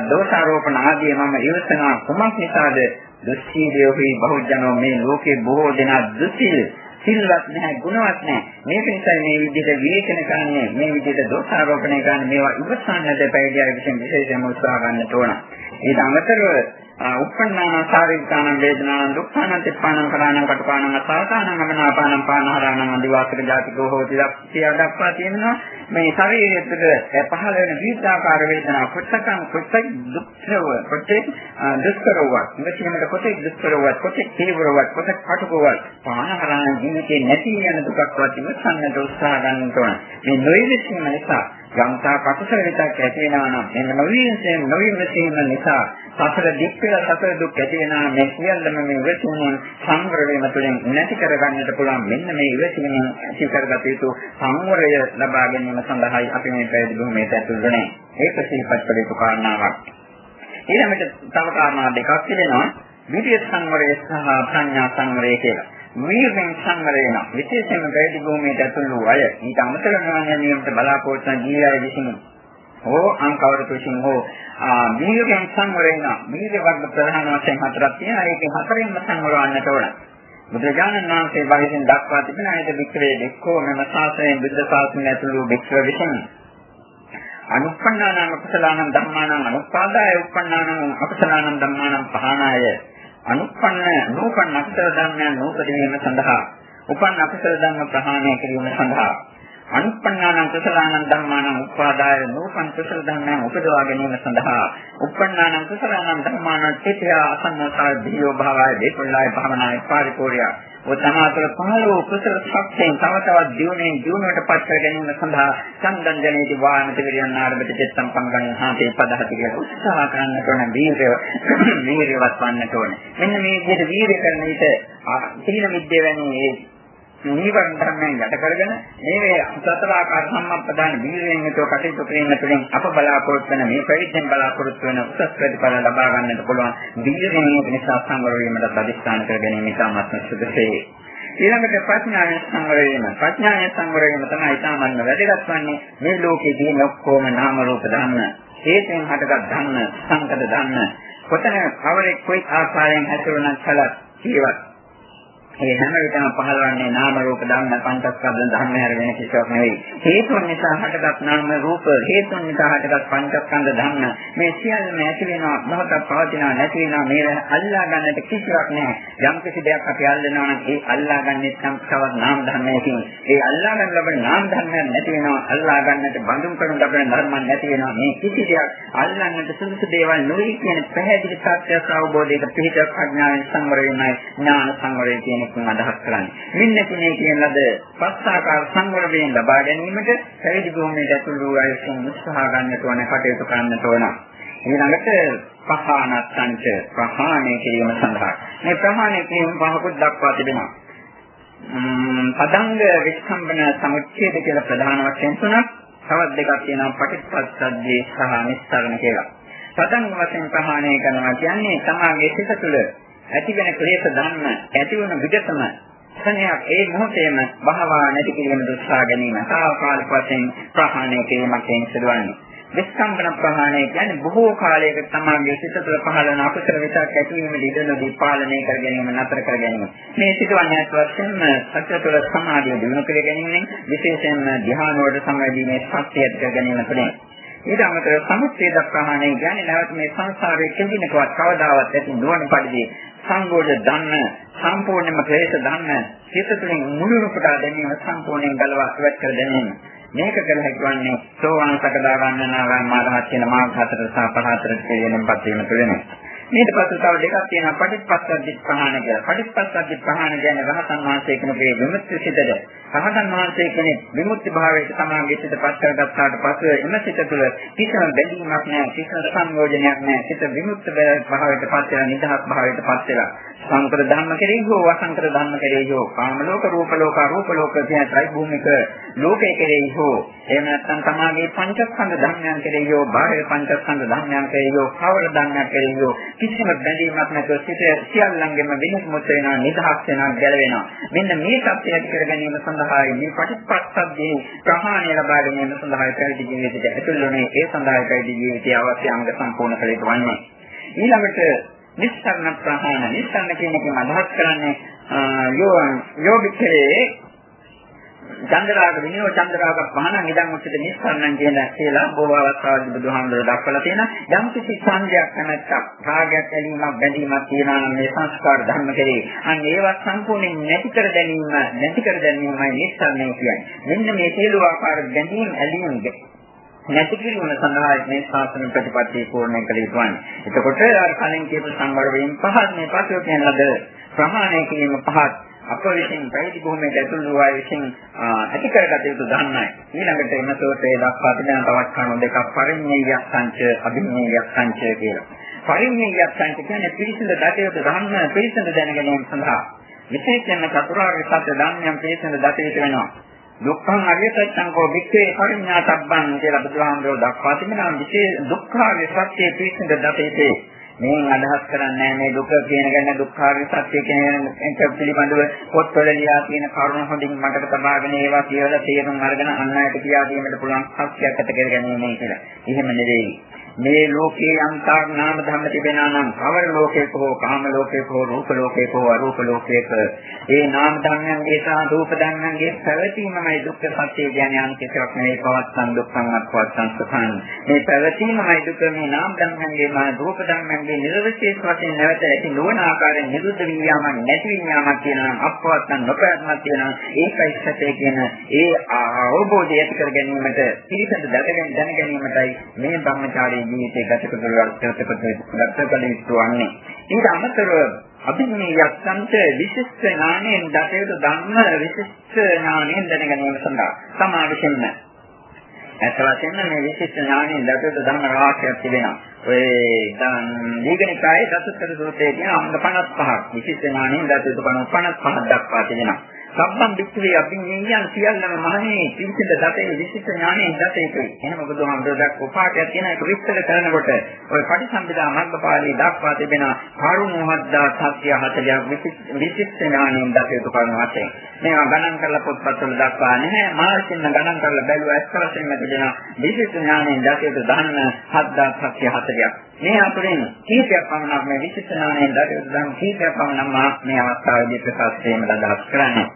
S1: දෝෂාරෝපණ ආදී මම ඉවසනා කුමක් නිසාද? දුස්සීලියෝහි බහුජනෝ මේ ලෝකේ බොහෝ දෙනා දුස්සීල. සිල්වත් නැහැ ගුණවත් නැහැ. මේක නිසා මේ විදිහට විවේචන කරන්නේ මේ විදිහට දෝෂාරෝපණය කරන්නේ. මේවා ඉවසන්නට පැවිදියා විසින් විශේෂයෙන්ම උත්සාහ ගන්නට ඕන. ඊට අමතරව උප්පන්නාන ශාරීරිකාන වේදනාන දුක්ඛාන තිප්පාන කරාණ කටපාණ අසාතාන ගමනාපාන පානහරාණ අදිවාසක ජාතිකෝ හෝති දක්ෂිය දක්වා තියෙනවා. මේ ශරීරයේ තුළ පහළ වෙන විවිධාකාර වේදනා කොටසකම් කොටසක් දුක්ඛව කොටේ දුක්කරවත් මෙච්චරකට කොටේ දුක්කරවත් කොටේ තීව්‍රවත් කොටේ කටුකවත් පානහරාණ ජීවිතේ නැති යන දුකක්වත් ඉවසන්නට උත්සාහ ගන්න ඕන. මේ නොයෙදිස්ම නිසා යම්තා පකුසල විතක් ඇති වෙනවා නම් එන්න නොවීම නොවීම නිසා සසර දික් වෙලා සසර දුක් ඇති වෙනා මේ සියල්ලම මේ ඉවසීමෙන් සංවර වීම තුළින් නැති කරගන්නට පුළුවන් මෙන්න මේ ඉවසීමෙන් ඇති කරගත යුතු සංවරය ලබා ගැනීම සඳහායි අපි මේ පැවිදි භූමියට ඇතුල් වෙන්නේ. ඒක සිහිපත් කළ යුතු කාරණාවක්. ඊළඟට තව කාරණා දෙකක් තිබෙනවා. විද්‍ය සංවරය සහ ප්‍රඥා සංවරය කියලා. වීර්යෙන් සංවර වෙනවා. විශේෂයෙන්ම පැවිදි භූමියට ඇතුළු අය. ඊට අමතරව නිවන්ට බලාපොරොත්තු වන ජීවිතය විසින්. හෝ අංකවරක විසින් හෝ වීර්යෙන් සංවර වෙනවා. වීර්ය වර්ග ප්‍රධාන වශයෙන් හතරක් තියෙනවා. ඒකෙන් හතරෙන්ම සංවර වන්නට ඕන. බුදුරජාණන් වහන්සේ බහිරින් දක්වා තිබෙන ආයත වික්‍රේ දෙක්කෝ මෙම ශාසනයෙන් බුද්ධ ශාසනය ඇතුළු වික්‍ර විසින් අනුප්පන්නානං අකුසලානං ධම්මානං අනුපාදාය උප්පන්නානං අකුසලානං ධම්මානං පහනාය අනුපන්න නූපන්න අකුසල ධර්මයන් නූපදීම සඳහා උපන්න අකුසල ධර්ම ප්‍රහාණය කිරීම සඳහා අනුපන්නාන කුසලානං ධම්මානං උපාදාය නූපන් කුසල ධර්මයන් උපදවා ගැනීම සඳහා උපන්නාන කුසලානං ධම්මානං චිතය අසන්නතා දීයෝ භාවය දෙපොල්ලාය භවනාය පාරිපූර්ණය ඔය තමාතුළ පහළ වූ කුසල ශක්තියෙන් තව තවත් දියුණුවෙන් දියුණුවට පත් කර ගැනීම සඳහා සංගන්ජනයේදී වාමත විරියන් ආරම්භිත චිත්තම් පංගන් හාතේ පදහති කියලා උත්සාහ කරන්නට ඕන වීරය වීරයවත් වන්නට ඕන. මෙන්න මේ විදිහට වීරය කරන විට සීල මිද්දේ වැනි නීවරණ ධර්මයන් යට කරගෙන මේ සතර ආකාර සම්මප්පදාන වීර්යයෙන් යුතුව කටයුතු කිරීම තුළින් අප බලාපොරොත්තු වෙන මේ පැවිද්දෙන් බලාපොරොත්තු වෙන උසස් ප්‍රතිඵල ලබා ගන්නට පුළුවන් වීර්යයෙන් නිසා සංවර වීමට අධිෂ්ඨාන කර ගැනීම ඉතාමත් සුදුසුයි. ඊළඟට ප්‍රඥාවෙන් සංවර වීම. ප්‍රඥාවෙන් සංවර වීම තමයි ඉතාමත් වැදගත් වන්නේ මේ ලෝකයේ තියෙන ඔක්කොම නාම රූප ධර්ම. හේතෙන් හටගත් ධර්ම, සංකත ධර්ම. කොතන කවරෙක් කොයි ආකාරයෙන් හැසිරුණත් කලත් ජීවත් ඒ හැම විටම පහළවන්නේ නාම රූප ධර්ම පංචස්කන්ධ ධර්ම හැර වෙන කිසිවක් නෙවෙයි. හේතුන් නිසා හටගත් නාම රූප හේතුන් නිසා හටගත් පංචස්කන්ධ ධර්ම මේ සියල්ලම ඇති වෙනවා මොහොතක් පවතිනවා නැති වෙනවා මේ අල්ලා ගන්නට කිසිවක් නැහැ. යම් කිසි දෙයක් අපි අල්ලනවා නම් ඒ අල්ලා ගන්නෙත් නම් තවත් නාම ධර්මයකින්. ඒ අල්ලා ගන්න ලබන නාම ධර්මයන් නැති වෙනවා. අල්ලා ගන්නට බඳුන් කරන ලබන ධර්මයන් නැති වෙනවා. මේ කිසි දෙයක් අල්ලන්නට සුදුසු දේවල් නොවේ කියන පැහැදිලි සත්‍යස් අවබෝධයක පිහිටක් අඥාන සංවරයයි ඥාන සංවරය කියන එකකින් අදහස් කරන්නේ. මෙන්න තුනේ කියන ලද පස්සාකාර සංවරයෙන් ලබා ගැනීමට පැවිදි භූමියට ඇතුළු වූ අයසන් උත්සාහ ගන්නට ඕන කටයුතු කරන්නට ඕන. ඊළඟට පහානත්තංච ප්‍රහාණය කිරීම සඳහා මේ ප්‍රහාණය කිරීම පහකුත් දක්වා තිබෙනවා. පදංග විස්කම්බන සමුච්ඡේද කියලා ප්‍රධාන වශයෙන් තුනක් තවත් දෙකක් තියෙනවා පටිච්චසමුප්පාදයේ සහ නිස්සාරණ කියලා. පදංග වශයෙන් ප්‍රහාණය කරනවා කියන්නේ සමාගයේ සිත තුළ ඇතිවෙන ක්ලේශ ධර්ම ඇතිවන විගතම ස්නේහයක් ඒ මොහොතේම බහවා නැති කිරීම දුස්සා ගැනීම සාකාලික වශයෙන් ප්‍රහාණය කිරීමක් සිදුවන්නේ. විස්කම්බන ප්‍රහාණය කියන්නේ බොහෝ කාලයකට තමගේ සිත තුළ පහළ වන අකුසල විතක් ඇතිවීම දිදනදී පාලනය කර ගැනීම නතර කර ගැනීම. මේ සිදුවන්නේ වශයෙන්ම සත්‍ය තුළ සමාධිය දිනු කර ගැනීමෙන් විශේෂයෙන්ම ධ්‍යාන වලට සමවැදීමේ ශක්තිය ඇති කර ගැනීම තුළින් ඊට අමතරව සමුච්ඡේද ප්‍රහාණය කියන්නේ නැවත මේ සංසාරයේ කෙඳිනකවත් කවදාවත් ඇති නොවන පරිදි සංගෝධ ධන්න සම්පූර්ණයෙන්ම ක්ලේශ ධන්න සිත තුළින් මුළුණු කොට දැමීම සම්පූර්ණයෙන් ගලවා ඉවත් කර දැමීම. මේක කළ හැකි වන්නේ සෝවාන් සකදාගාමී නාගාම මාර්ගහත් කියන මාර්ග හතර සහ පහ හතර කියන පත් වීම තුළින්. ඊට පස්සේ තව දෙකක් තියෙනවා පටිච්චසමුප්පාද ප්‍රහාණ කියලා. පටිච්චසමුප්පාද ප්‍රහාණ කියන්නේ රහතන් වහන්සේ කෙනෙකුගේ විමුක්ති සිතද. රහතන් වහන්සේ කෙනෙක් විමුක්ති භාවයට සමාගයේ සිත පත් කරගත්තාට පස්සේ එම සිත තුළ කිසිම බැඳීමක් නැහැ, කිසිම සංයෝජනයක් නැහැ. සිත විමුක්ත භාවයට පත් වෙලා නිදහස් භාවයට පත් වෙලා සංකර ධර්ම කෙරෙහි හෝ වසංකර ධර්ම කෙරෙහි හෝ කාම ලෝක රූප ලෝක අරූප ලෝක කියන ත්‍රි භූමික ලෝකයේ කෙරෙහි හෝ එහෙම නැත්නම් තමාගේ පංචස්කන්ධ ධර්මයන් කෙරෙහි හෝ බාහිර පංචස්කන්ධ ධර්මයන් කෙරෙහි හෝ කවර ධර්මයන් කෙරෙහි හෝ කිසිම බැඳීමක් නැතුව සිට සියල්ලංගෙම විනිශ්මුත් වෙනවා නිදහස් වෙනවා ගැලවෙනවා මෙන්න මේ සත්‍ය ඇති කර ගැනීම සඳහායි මේ පටිච්චසමුප්පාදයේ ප්‍රහාණය ලබා ගැනීම සඳහායි පැවිදි ජීවිතයට ඇතුල් වුණේ ඒ සඳහායි පැවිදි ජීවිතය අවශ්‍ය අංග සම්පූර්ණ කළ යුතු වන්නේ. ඊළඟට නිස්සරණ ප්‍රහාණ. නිස්සරණ කියන එකෙන් අදහස් කරන්නේ යෝ යෝගිකේ චන්ද්‍රාග විනෝ චන්ද්‍රාග පහන නිදන් උච්චිත නිස්සරණන් කියන කියලා බොහෝ අවස්ථාවලදී බුදුහාමුදුරුවෝ දක්වලා තියෙනවා. යම් කිසි සංජයක් නැත්නම් රාගයක් ඇලීමක් බැඳීමක් තියෙනවා නම් මේ සංස්කාර ධර්ම කෙරේ අන්න ඒවත් සම්පූර්ණයෙන් නැති කර ගැනීම නැති කර ගැනීමයි නිස්සරණය කියන්නේ. මෙන්න මේ සියලු ආකාර බැඳීම් ඇලීම් නැති කිරීම සඳහා මේ ශාසන ප්‍රතිපත්තිය පූර්ණ කළ යුතුයි. එතකොට අර කලින් කියපු සංවර වීම පහත් මේ පසුව කියන ලද ප්‍රහාණය කිරීම පහත් අප විසින් පැවිදි භූමියට ඇතුළු වූ අය විසින් ඇති කරගත යුතු ධර්මයි. ඊළඟට එම සෝතේ දක්වා තිබෙන තවත් කරුණු දෙකක් පරිඤ්ඤයක් සංච අභිඤ්ඤයක් සංච කියලා. පරිඤ්ඤයක් සංච කියන්නේ පිරිසිදු දතයුතු ධර්ම පිරිසිදු දැනගැනීම සඳහා විශේෂයෙන්ම චතුරාර්ය සත්‍ය ධර්මයන් පිරිසිදු දතයුතු වෙනවා. දුක්ඛං අරියසත්‍යං කෝ වික්ඛේ පරිඥාතබ්බං කියලා බුදුහාමුදුරුවෝ දක්වා තිබෙනවා. විශේෂ දුක්ඛාරිය සත්‍යයේ පිළිසිඳ දතේතේ මේ අදහස් කරන්නේ මේ දුක කියන ගැන දුක්ඛාරිය සත්‍ය කියන එක පිළිබඳව පොත්වල ලියා තියෙන කරුණු හොඳින් මතක තබාගෙන ඒවා කියලා තේරුම් අරගෙන අන් අයට කියා දීමට පුළුවන් ශක්තියක් ඇති කරගැනීමයි කියලා. එහෙම නෙවෙයි. මේ ලෝකේ අන්තාක් නාම ධර්ම තිබෙනා නම් කවර ලෝකයක හෝ කාම ලෝකයක හෝ රූප ලෝකයක හෝ අරූප ලෝකයක ඒ නාම ධර්මයන්ගේ සහ රූප ධර්මයන්ගේ පැවතීමයි දුක්ඛ සත්‍ය කියන්නේ අනිත්‍යයක් නෙවෙයි පවත්තන් දුක්ඛං අත්පවත්තන් සුඛං. මේ පැවතීමයි දුක මේ නාම ධර්මයන්ගේ මා රූප ධර්මයන්ගේ නිර්විශේෂ වශයෙන් නැවත ඇති නොවන ආකාරයෙන් නිරුද්ධ වී යාමක් නැති වී යාමක් කියනවා අපවත්තන් නොපැවැත්මක් කියනවා ඒකයි සත්‍ය කියන ඒ අවබෝධය ඇති කර ගැනීමට පිළිසඳ දැනගෙන දැන ගැනීමටයි මේ බ්‍රහ්මචාරී ජීවිතය ගත කළ යුතු වන්නේ. ඊට අමතරව අභිඥා යක්ෂන්ත විශිෂ්ට ඥානයෙන් දතයුතු ධර්ම විශිෂ්ට ඥානයෙන් දැනගැනීම සඳහා සමාවිෂෙන්න. ඇත්ත වශයෙන්ම මේ විශිෂ්ට ඥානයෙන් දතයුතු ධර්ම රාශියක් තිබෙනවා. ඔය දැන් දීගණිකායේ දසතර සූත්‍රයේ තියෙන අංග 55ක් විශිෂ්ට ඥානයෙන් දතයුතු 55ක් දක්වා තිබෙනවා. සම්බන් වික්‍රේ අභිඥාන සියල්ලම මහණේ පිළිසිත දතේ විශිෂ්ට ඥානයෙන් දතේකයි. එහෙම බුදුහාමුදුරුවෝ දක් උපාකයක් තියෙන එක විස්තර කරනකොට ඔය පටිසම්භිදා මග්ගපාළී දක්වා තිබෙන කරුණෝහද්දා සත්‍ය 40ක් විශිෂ්ට ඥානයෙන් දතේතු කරුණු වශයෙන්. මේවා ගණන් කරලා පොත්පත්වල දක්වා නැහැ. මාර්සින්න ගණන් කරලා බැලුවා එක්ක වශයෙන් තිබෙන විශිෂ්ට ඥානයෙන් දතේතු ධර්ම 7040ක්. මේ අතරින් කීපයක් පමණක් මේ විශිෂ්ට ඥානයෙන් දතේතු ධර්ම කීපයක් පමණක් මේ අවස්ථාවේදී ප්‍රකාශ කිරීම අදහස් කරන්නේ.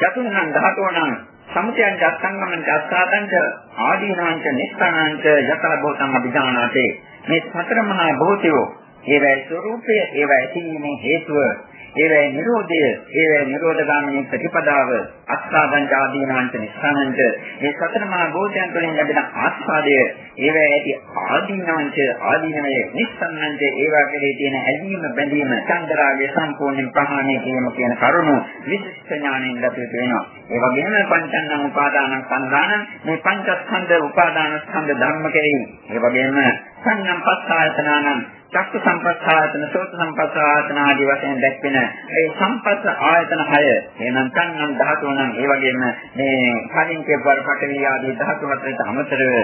S1: චතුර්ණං ධාතෝණං සමුත්‍යං අස්සංගමං අස්සාදං ආදීනං නිස්සානං යතර භූතං අභිජානාතේ. මේ සතර මහා භූතයෝ ඒවැයි ස්වરૂපය ඒවැයි ඇතිවීමේ හේතුව ඒවැයි නිරෝධය, ඒවැයි නිරෝධ ගාමිනී ප්‍රතිපදාව, අස්සාදං ආදීනවන්ත නිස්සානන්ත, මේ සතර මහා භූතයන් තුළින් ලැබෙන ආස්වාදය, ඒවැයි ඇති ආදීනවන්ත ආදීනමය නිස්සානන්ත ඒවා කෙරේ තියෙන ඇලීම බැඳීම චන්දරාගය සම්පූර්ණයෙන් ප්‍රහාණය කිරීම කියන කරුණු විශිෂ්ට ඥාණයෙන් ලැබෙට වෙනවා. ඒ වගේම පංචන්න උපාදාන සංධාන මේ පංචස්කන්ධ උපාදාන ස්කන්ධ ධර්ම කෙරෙහි ඒ වගේම සංයම් පස්සායතනානම් චක්ක සම්පස්සායතන සෝත සම්පස්සායතන ආදී වශයෙන් දැක්වෙන ඒ සම්පස්ස ආයතන 6 එහෙනම් සංයම් ධාතු නම් ඒ වගේම මේ කලින් කියපුවා පඨවි ආදී ධාතු හතරට අමතරව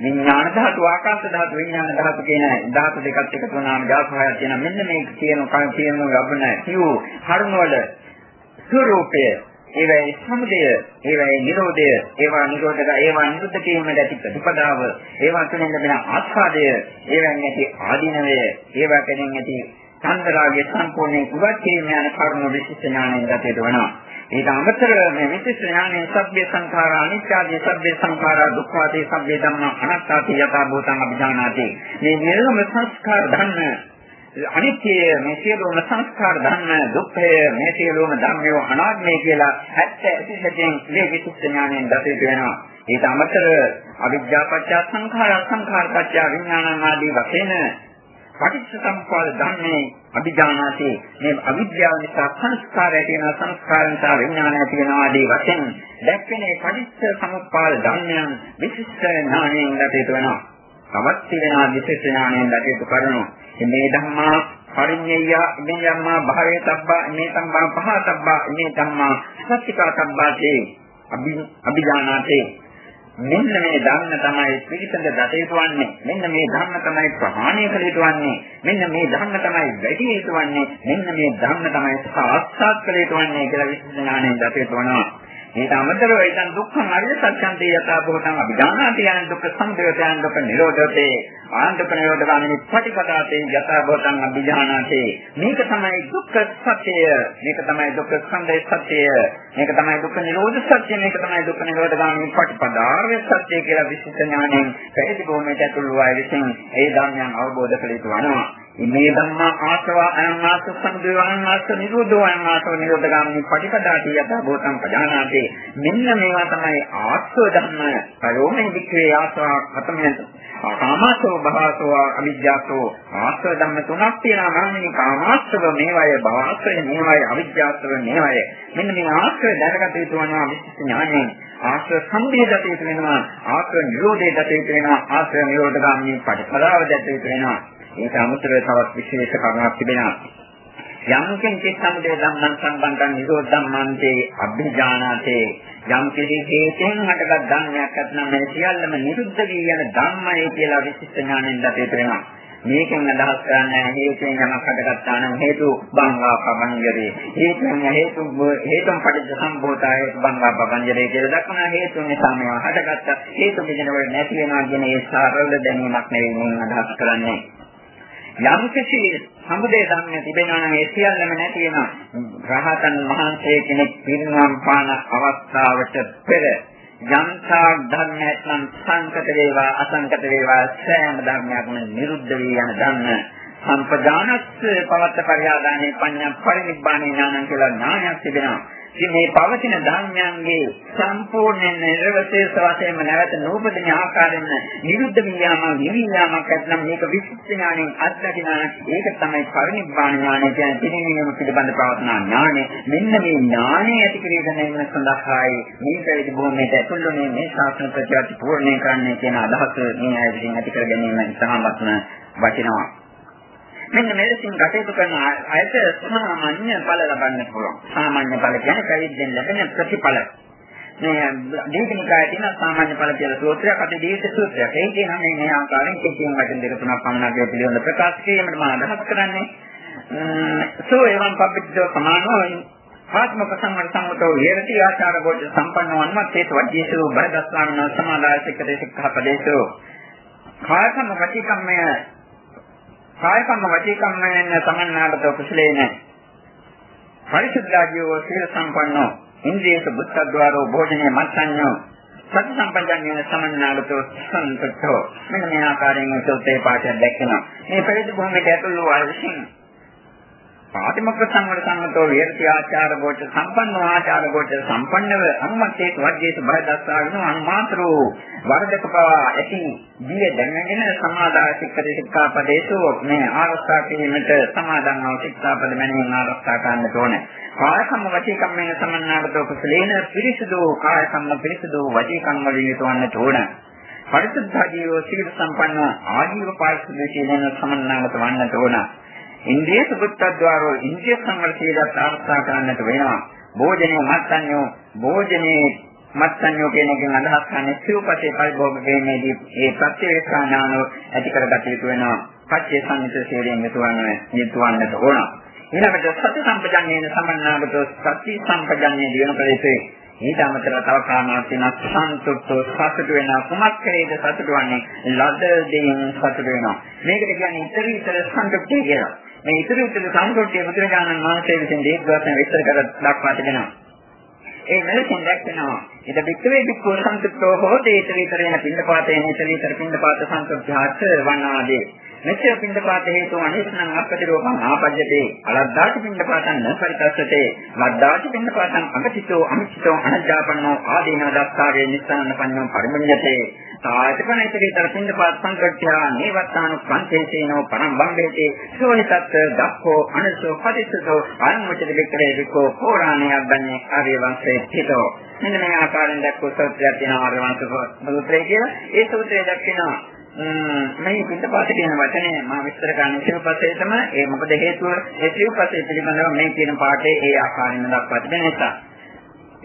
S1: විඥාන ධාතු ආකාශ ධාතු විඥාන ධාතු කියන ධාතු දෙකක් එකතු වුණාම ධාතු හයක් තියෙනවා. මෙන්න මේ කියන කන් කියන ලබන කියු කරුණවල ස්වરૂපය ඒවැයි සමුදය, ඒවැයි නිරෝධය, ඒවා නිරෝධක, ඒවා නිරුද්ධ කිරීමට ඇති ප්‍රතිපදාව, ඒවා තුළින් ලැබෙන ආස්වාදය, ඒවෙන් ඇති ආධිනවය, ඒවා කෙරෙන් ඇති සංගරාගයේ සම්පූර්ණ කුවත් කිරීම යන කරුණු විශේෂ ඥාණයෙන් දතේට වෙනවා. ඊට අමතරව මේ විශේෂ ඥානයේ සබ්බේ සංඛාරා අනිත්‍යදී සබ්බේ සංඛාරා දුක්ඛාදී සබ්බේ ධම්මා අනාත්තාදී යථා භූතං අභිඥානාති මේ නිරම සංස්කාර ධර්ම අනිත්‍ය මේ සියලුම සංස්කාර ධර්ම දුක්ඛය මේ සියලුම ධර්මය අනාත්මය කියලා ඇත්ත ඇතිසෙන් මේ විසුද්ධ ඥාණයෙන් දතේට වෙනවා. ඊට අමතරව අවිද්‍යා පත්‍ය සංඛාර සංඛාර පත්‍ය විඥාන ආදී වශයෙන් පටිච්චසමුප්පාද ධර්මයේ අභිඥානාති මේ අවිද්‍යාව නිසා සංස්කාර ඇති වෙන සංස්කාර නිසා විඥාන ඇති වෙන ආදී වශයෙන් දැක්වෙන පටිච්චසමුප්පාද ධර්මයන් විශිෂ්ට ඥාණයෙන් දතේට වෙනවා. තවත් තිරෙනා විශේෂ ඥාණයෙන් දතේට කරනවා. මේ ධම්මා පරිඤ්ඤය මේ ධම්මා භාවේ තබ්බා මේ ධම්මා පහතබ්බා මේ ධම්මා සත්‍තිකා තබ්බාතේ අභිජානාතේ මෙන්න මේ ධර්ම තමයි පිළිසඳ දතේතුවන්නේ මෙන්න මේ ධර්ම තමයි ප්‍රහාණය කළ යුතුවන්නේ මෙන්න මේ ධර්ම තමයි වැඩි යුතුවන්නේ මෙන්න මේ ධර්ම තමයි සාක්ෂාත් කළ යුතුවන්නේ කියලා විශේෂ ඥාණයෙන් දතේතුවනවා ඊට අමතරව ඒතන් දුක්ඛං අරිය සත්‍යන්තේ යථා භූතං අභිඥානාති යන දුක්ඛ සංදේත යන දුක්ඛ නිරෝධතේ ආනන්දක නිරෝධ ගාමිනී පටිපදාතේ යථා භූතං අභිඥානාති මේක තමයි දුක්ඛ සත්‍යය. මේක තමයි දුක්ඛ සංදේ සත්‍යය. මේක තමයි දුක්ඛ නිරෝධ සත්‍යය. මේක තමයි දුක්ඛ නිරෝධ ගාමිනී පටිපදාර්ය සත්‍යය කියලා විශේෂ ඥාණයෙන් පැහැදිලි භූමියට ඇතුළු අය විසින් ඒ ධර්මයන් අවබෝධ කළ යුතු වෙනවා. මේ ධම්මා ආශ්‍රව අයංආස සම්දේව අයංආස නිරෝධෝ අයංආස නිරෝධගාමී පටිපදාටි යත භූතං පජානාති. මෙන්න මේවා තමයි ආශ්‍රව ධම්ම පරෝමෙන් වික්‍රේ ආශ්‍රව කතමෙන් කාමාසෝ භවසෝ අවිජ්ජාසෝ ආශ්‍රව ධම්ම තුනක් තියෙනවා. මන්නේ කාමාශ්‍රව මේවය භවශ්‍රය මේවය අවිජ්ජාශ්‍රව මේවය. මෙන්න මේ ආශ්‍රව දැනගත යුතු වනවා විශේෂ ඥානයෙන් ආශ්‍රව සම්බේධත යුතු වෙනවා. ආශ්‍රව නිරෝධය දත යුතු වෙනවා. ආශ්‍රව නිරෝධගාමී පටිපදාව දත යුතු වෙනවා. ඒක අමතරව තවත් විශේෂ කරුණක් තිබෙනවා. යම් කෙනෙක් සම්දේ ධම්මං සම්බන්ධං නිරෝධ ධම්මන්තේ අභිජානාතේ යම් කිසි හේතෙන් හටගත් ධර්මයක් නැත්නම් මේ සියල්ලම නිරුද්ධ වී යන ධම්මයි කියලා විශිෂ්ට ඥාණයෙන් දතේට වෙනවා. මේකෙන් අදහස් කරන්නේ හේතුන් යමක් හටගත්තා නම් හේතු බංගා පබංජරේ හේතුන් හේතු හේතුන් පටිච්ච සම්භූතය හේතු බංගා පබංජරේ කියලා දක්වන හේතුන් නිසා මේවා හටගත්තා හේතු බිඳිනවල නැති වෙනවා කියන ඒ සරල දැනීමක් නෙවෙයි මම අදහස් කරන්නේ යම් කිසි සමුදේ ධර්මයේ තිබෙනවා නම් ඒ සියල්ලම නැති වෙනවා. රහතන් වහන්සේ කෙනෙක් පිරිනවම් පාන අවස්ථාවට පෙර යම්තා ධර්මයක් නම් සංකත වේවා අසංකත වේවා සෑම ධර්මයක්ම නිරුද්ධ වී යන ධර්ම සම්පදානස්ස පවත්ත පරිහාදානේ පඤ්ඤා පරිනිබ්බානේ ඥානං කියලා ඥානයක් තිබෙනවා. ඉතින් මේ පවතින ධර්මයන්ගේ සම්පූර්ණ නිර්වශේෂ වශයෙන්ම නැවත නූපදින ආකාරයෙන් නිරුද්ධ විඥාම නිවිඥාමක් නැත්නම් මේක විශිෂ්ට ඥාණයෙන් අත්දකිනා ඒක තමයි පරිනිබ්බාන ඥානය කියන්නේ. පිළිගැනීම පිළිබඳ පවත්නා ඥානය. මෙන්න මේ ඥානය ඇති කිරීගෙන සඳහායි මේ පැවිදි භූමියට ඇතුළුනේ මේ ශාස්ත්‍ර ප්‍රතිපත්ති පූර්ණේ කරන්නේ කියන අදහස මේ අය විසින් ඇති කර ගැනීම ඉතාමත්ම වටිනවා. මෙන්න මෙලෙසින් කටයුතු කරන අයට සාමාන්‍ය ඵල ලබන්න පුළුවන්. සාමාන්‍ය ඵල කියන්නේ පැවිද්දෙන් ලැබෙන ප්‍රතිඵල. මේ දීපනිකායේ තියෙන සාමාන්‍ය ඵල කියලා සූත්‍රයක් අති දීර්ඝ සූත්‍රයක්. ඒ කියනවා මේ මේ ආකාරයෙන් කිසියම් වචන දෙක තුනක් පමණක් පිළිවෙල ප්‍රකාශ කිරීමට මම අදහස් කරන්නේ. සෝ එවං පබ්බිද්දෝ සමානෝ ආත්මක සංවර සම්මතෝ හේරති ආචාර ගෝච සම්පන්නවන්ම තේත වජ්ජේසු බරදස්සාන සමාදාය සික්කදේ සික්ඛාපදේසෝ කායකම වචිකම්මය කායකම්ම වචීකම්මෙන් සමන්නාගත කුසලේන පරිසුද්ධාජීව සීල සම්පන්නෝ. ඉන්ද්‍රියස බුද්ධද්වාරෝ භෝජනේ මත්සඤ්ඤෝ. සති සම්පජන්‍යන සමන්නාගතෝ සම්පත්තෝ මෙන්න මේ ආකාරයෙන් සෝතේ පාඨය දැක්කනවා. මේ පරිදි භූමියට ඇතුළු වූ අරසින් පාටිමොක්ක සංවර සම්මතෝ විහෙරති ආචාර ගෝච සම්පන්නෝ ආචාර ගෝච සම්පන්නව අනුමත්තේ වර්ගයේ බය දස්සාගෙන අනුමාතරෝ වර්ධක පවා ඇති දිය දැනගෙන සමාදාය සික්කද ශික්ෂාපදේසු මේ ආරක්ෂා කිරීමට සමාදන්ව ශික්ෂාපද මැනීම ආරක්ෂා ගන්නට ඕනේ. කාය සම්ම වචී කම්මේන සමන්නාගතෝ කුසලේන පිරිසුදු කාය සම්ම පිරිසුදු වචී කම්ම වලින් යුතුවන්නට ඕනේ. පරිසුද්ධාජීව සීල සම්පන්න ආජීව පාරිශුද්ධ කියන සමන්නාගත වන්නට ඕනේ. ඉන්ද්‍රිය සුබුත්තද්වාරෝ ඉන්ද්‍රිය සංවර සීලත් ආරක්ෂා කරන්නට වෙනවා. භෝජනේ මත්සන්‍යෝ භෝජනේ මත්සන්‍යෝ කියන එකෙන් අදහස් කරන්නේ සිව්පතේ පරිභෝග කිරීමේදී ඒ ප්‍රත්‍යවේක්ෂාඥාන ඇති කරගත යුතු වෙනවා. පච්චේ සංහිත සීලයෙන් යුතුවන්න යුතුවන්නට ඕන. ඊළඟට සති සම්පජන්ණයන සමන්නාගතෝ සති සම්පජන්ණය දිනු කලේසේ ඊට අමතරව තව කාරණාවක් තියෙනවා සන්තුෂ්ඨෝ සතුට වෙනවා කුමක් කරේද සතුට වන්නේ ලද දෙයින් සතුට වෙනවා මේකට කියන්නේ ඉතර ඉතර සන්තුෂ්ඨිය කියලා මේ ඉතිරි උත්තර සම්පූර්ණ බුදුරජාණන් වහන්සේ විසින් දීර්ඝවසන විස්තර කර දක්වා තිබෙනවා. ඒ මෙලෙසින් දැක්වෙනවා. ඉත වික්‍රේ වික්කෝ සම්පූර්ණෝ හෝතේ ඉතිරි ඉතරේන පින්නපාතේ ඉතිරි ඉතර පින්නපාත සම්පූර්ණාච වනාදී. මෙච්චර පින්නපාත හේතු අනිස්නං අපතිරෝපං ආපජ්ජතේ අලද්දාච පින්නපාතං නපරිතස්සතේ ලද්දාච පින්නපාතං අගතිතෝ අමිච්ඡතෝ අනජ්ජාපන්නෝ ආදීනව දස්සාවේ නිස්සන්න පඤ්ඤෝ පරිමඤ්ඤතේ සායතකන ඉතිරිතර පින්නපාත සංකට්ඨා නේවත්තානු පංචේසේනෝ පරම් බම්බේතේ සෝනිතත් දක්ඛෝ අනසෝ පටිච්චතෝ අනුමුචිත වික්‍රේ විකෝ පෝරාණයක් ගන්නේ ආර්ය වංශයේ හිතෝ. මෙන්න මේ ආකාරයෙන් දක්වෝ සත්‍යයක් තියෙනවා ආර්ය වංශ සූත්‍රය කියලා. ඒ සූත්‍රය දක්වනවා මේ පිටපත කියන වචනේ මම විස්තර කරන්න සිව්පසේ තමයි ඒ මොකද හේතුව? ඒ සිව්පසේ පිළිබඳව මේ කියන පාඩේ ඒ ආකාරයෙන් දක්වා තිබෙන නිසා.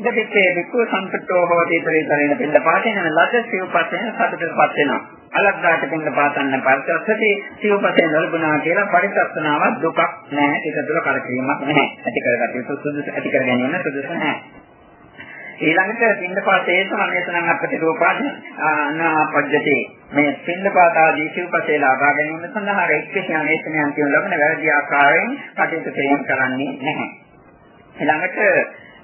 S1: ඉතින් වික්කෝ සම්පතෝ හෝති තරේතරේන පිටපතේන ලද සිව්පසේන සතුටටපත් වෙනවා. අලග්ගාට පින්න පාතන්න පරිසස්සති සිව්පසේ නොලබුණා කියලා පරිසස්සනාවක් දුකක් නැහැ. ඒක තුළ කරකීමක් නැහැ. ඇති කරගත යුතු සුදුසු ඇති කර ගැනීම සුදුසු නැහැ. ඊළඟට පින්නපාතේ සමනේතනං අපති රූපාද අනාපජ්ජති මේ පින්නපාත ආදී සිව්පසේ ලබා ගැනීම සඳහා එක්කේෂණ නේතනයන් කියන ලබන වැරදි ආකාරයෙන් කටයුතු කිරීම කරන්නේ නැහැ ඊළඟට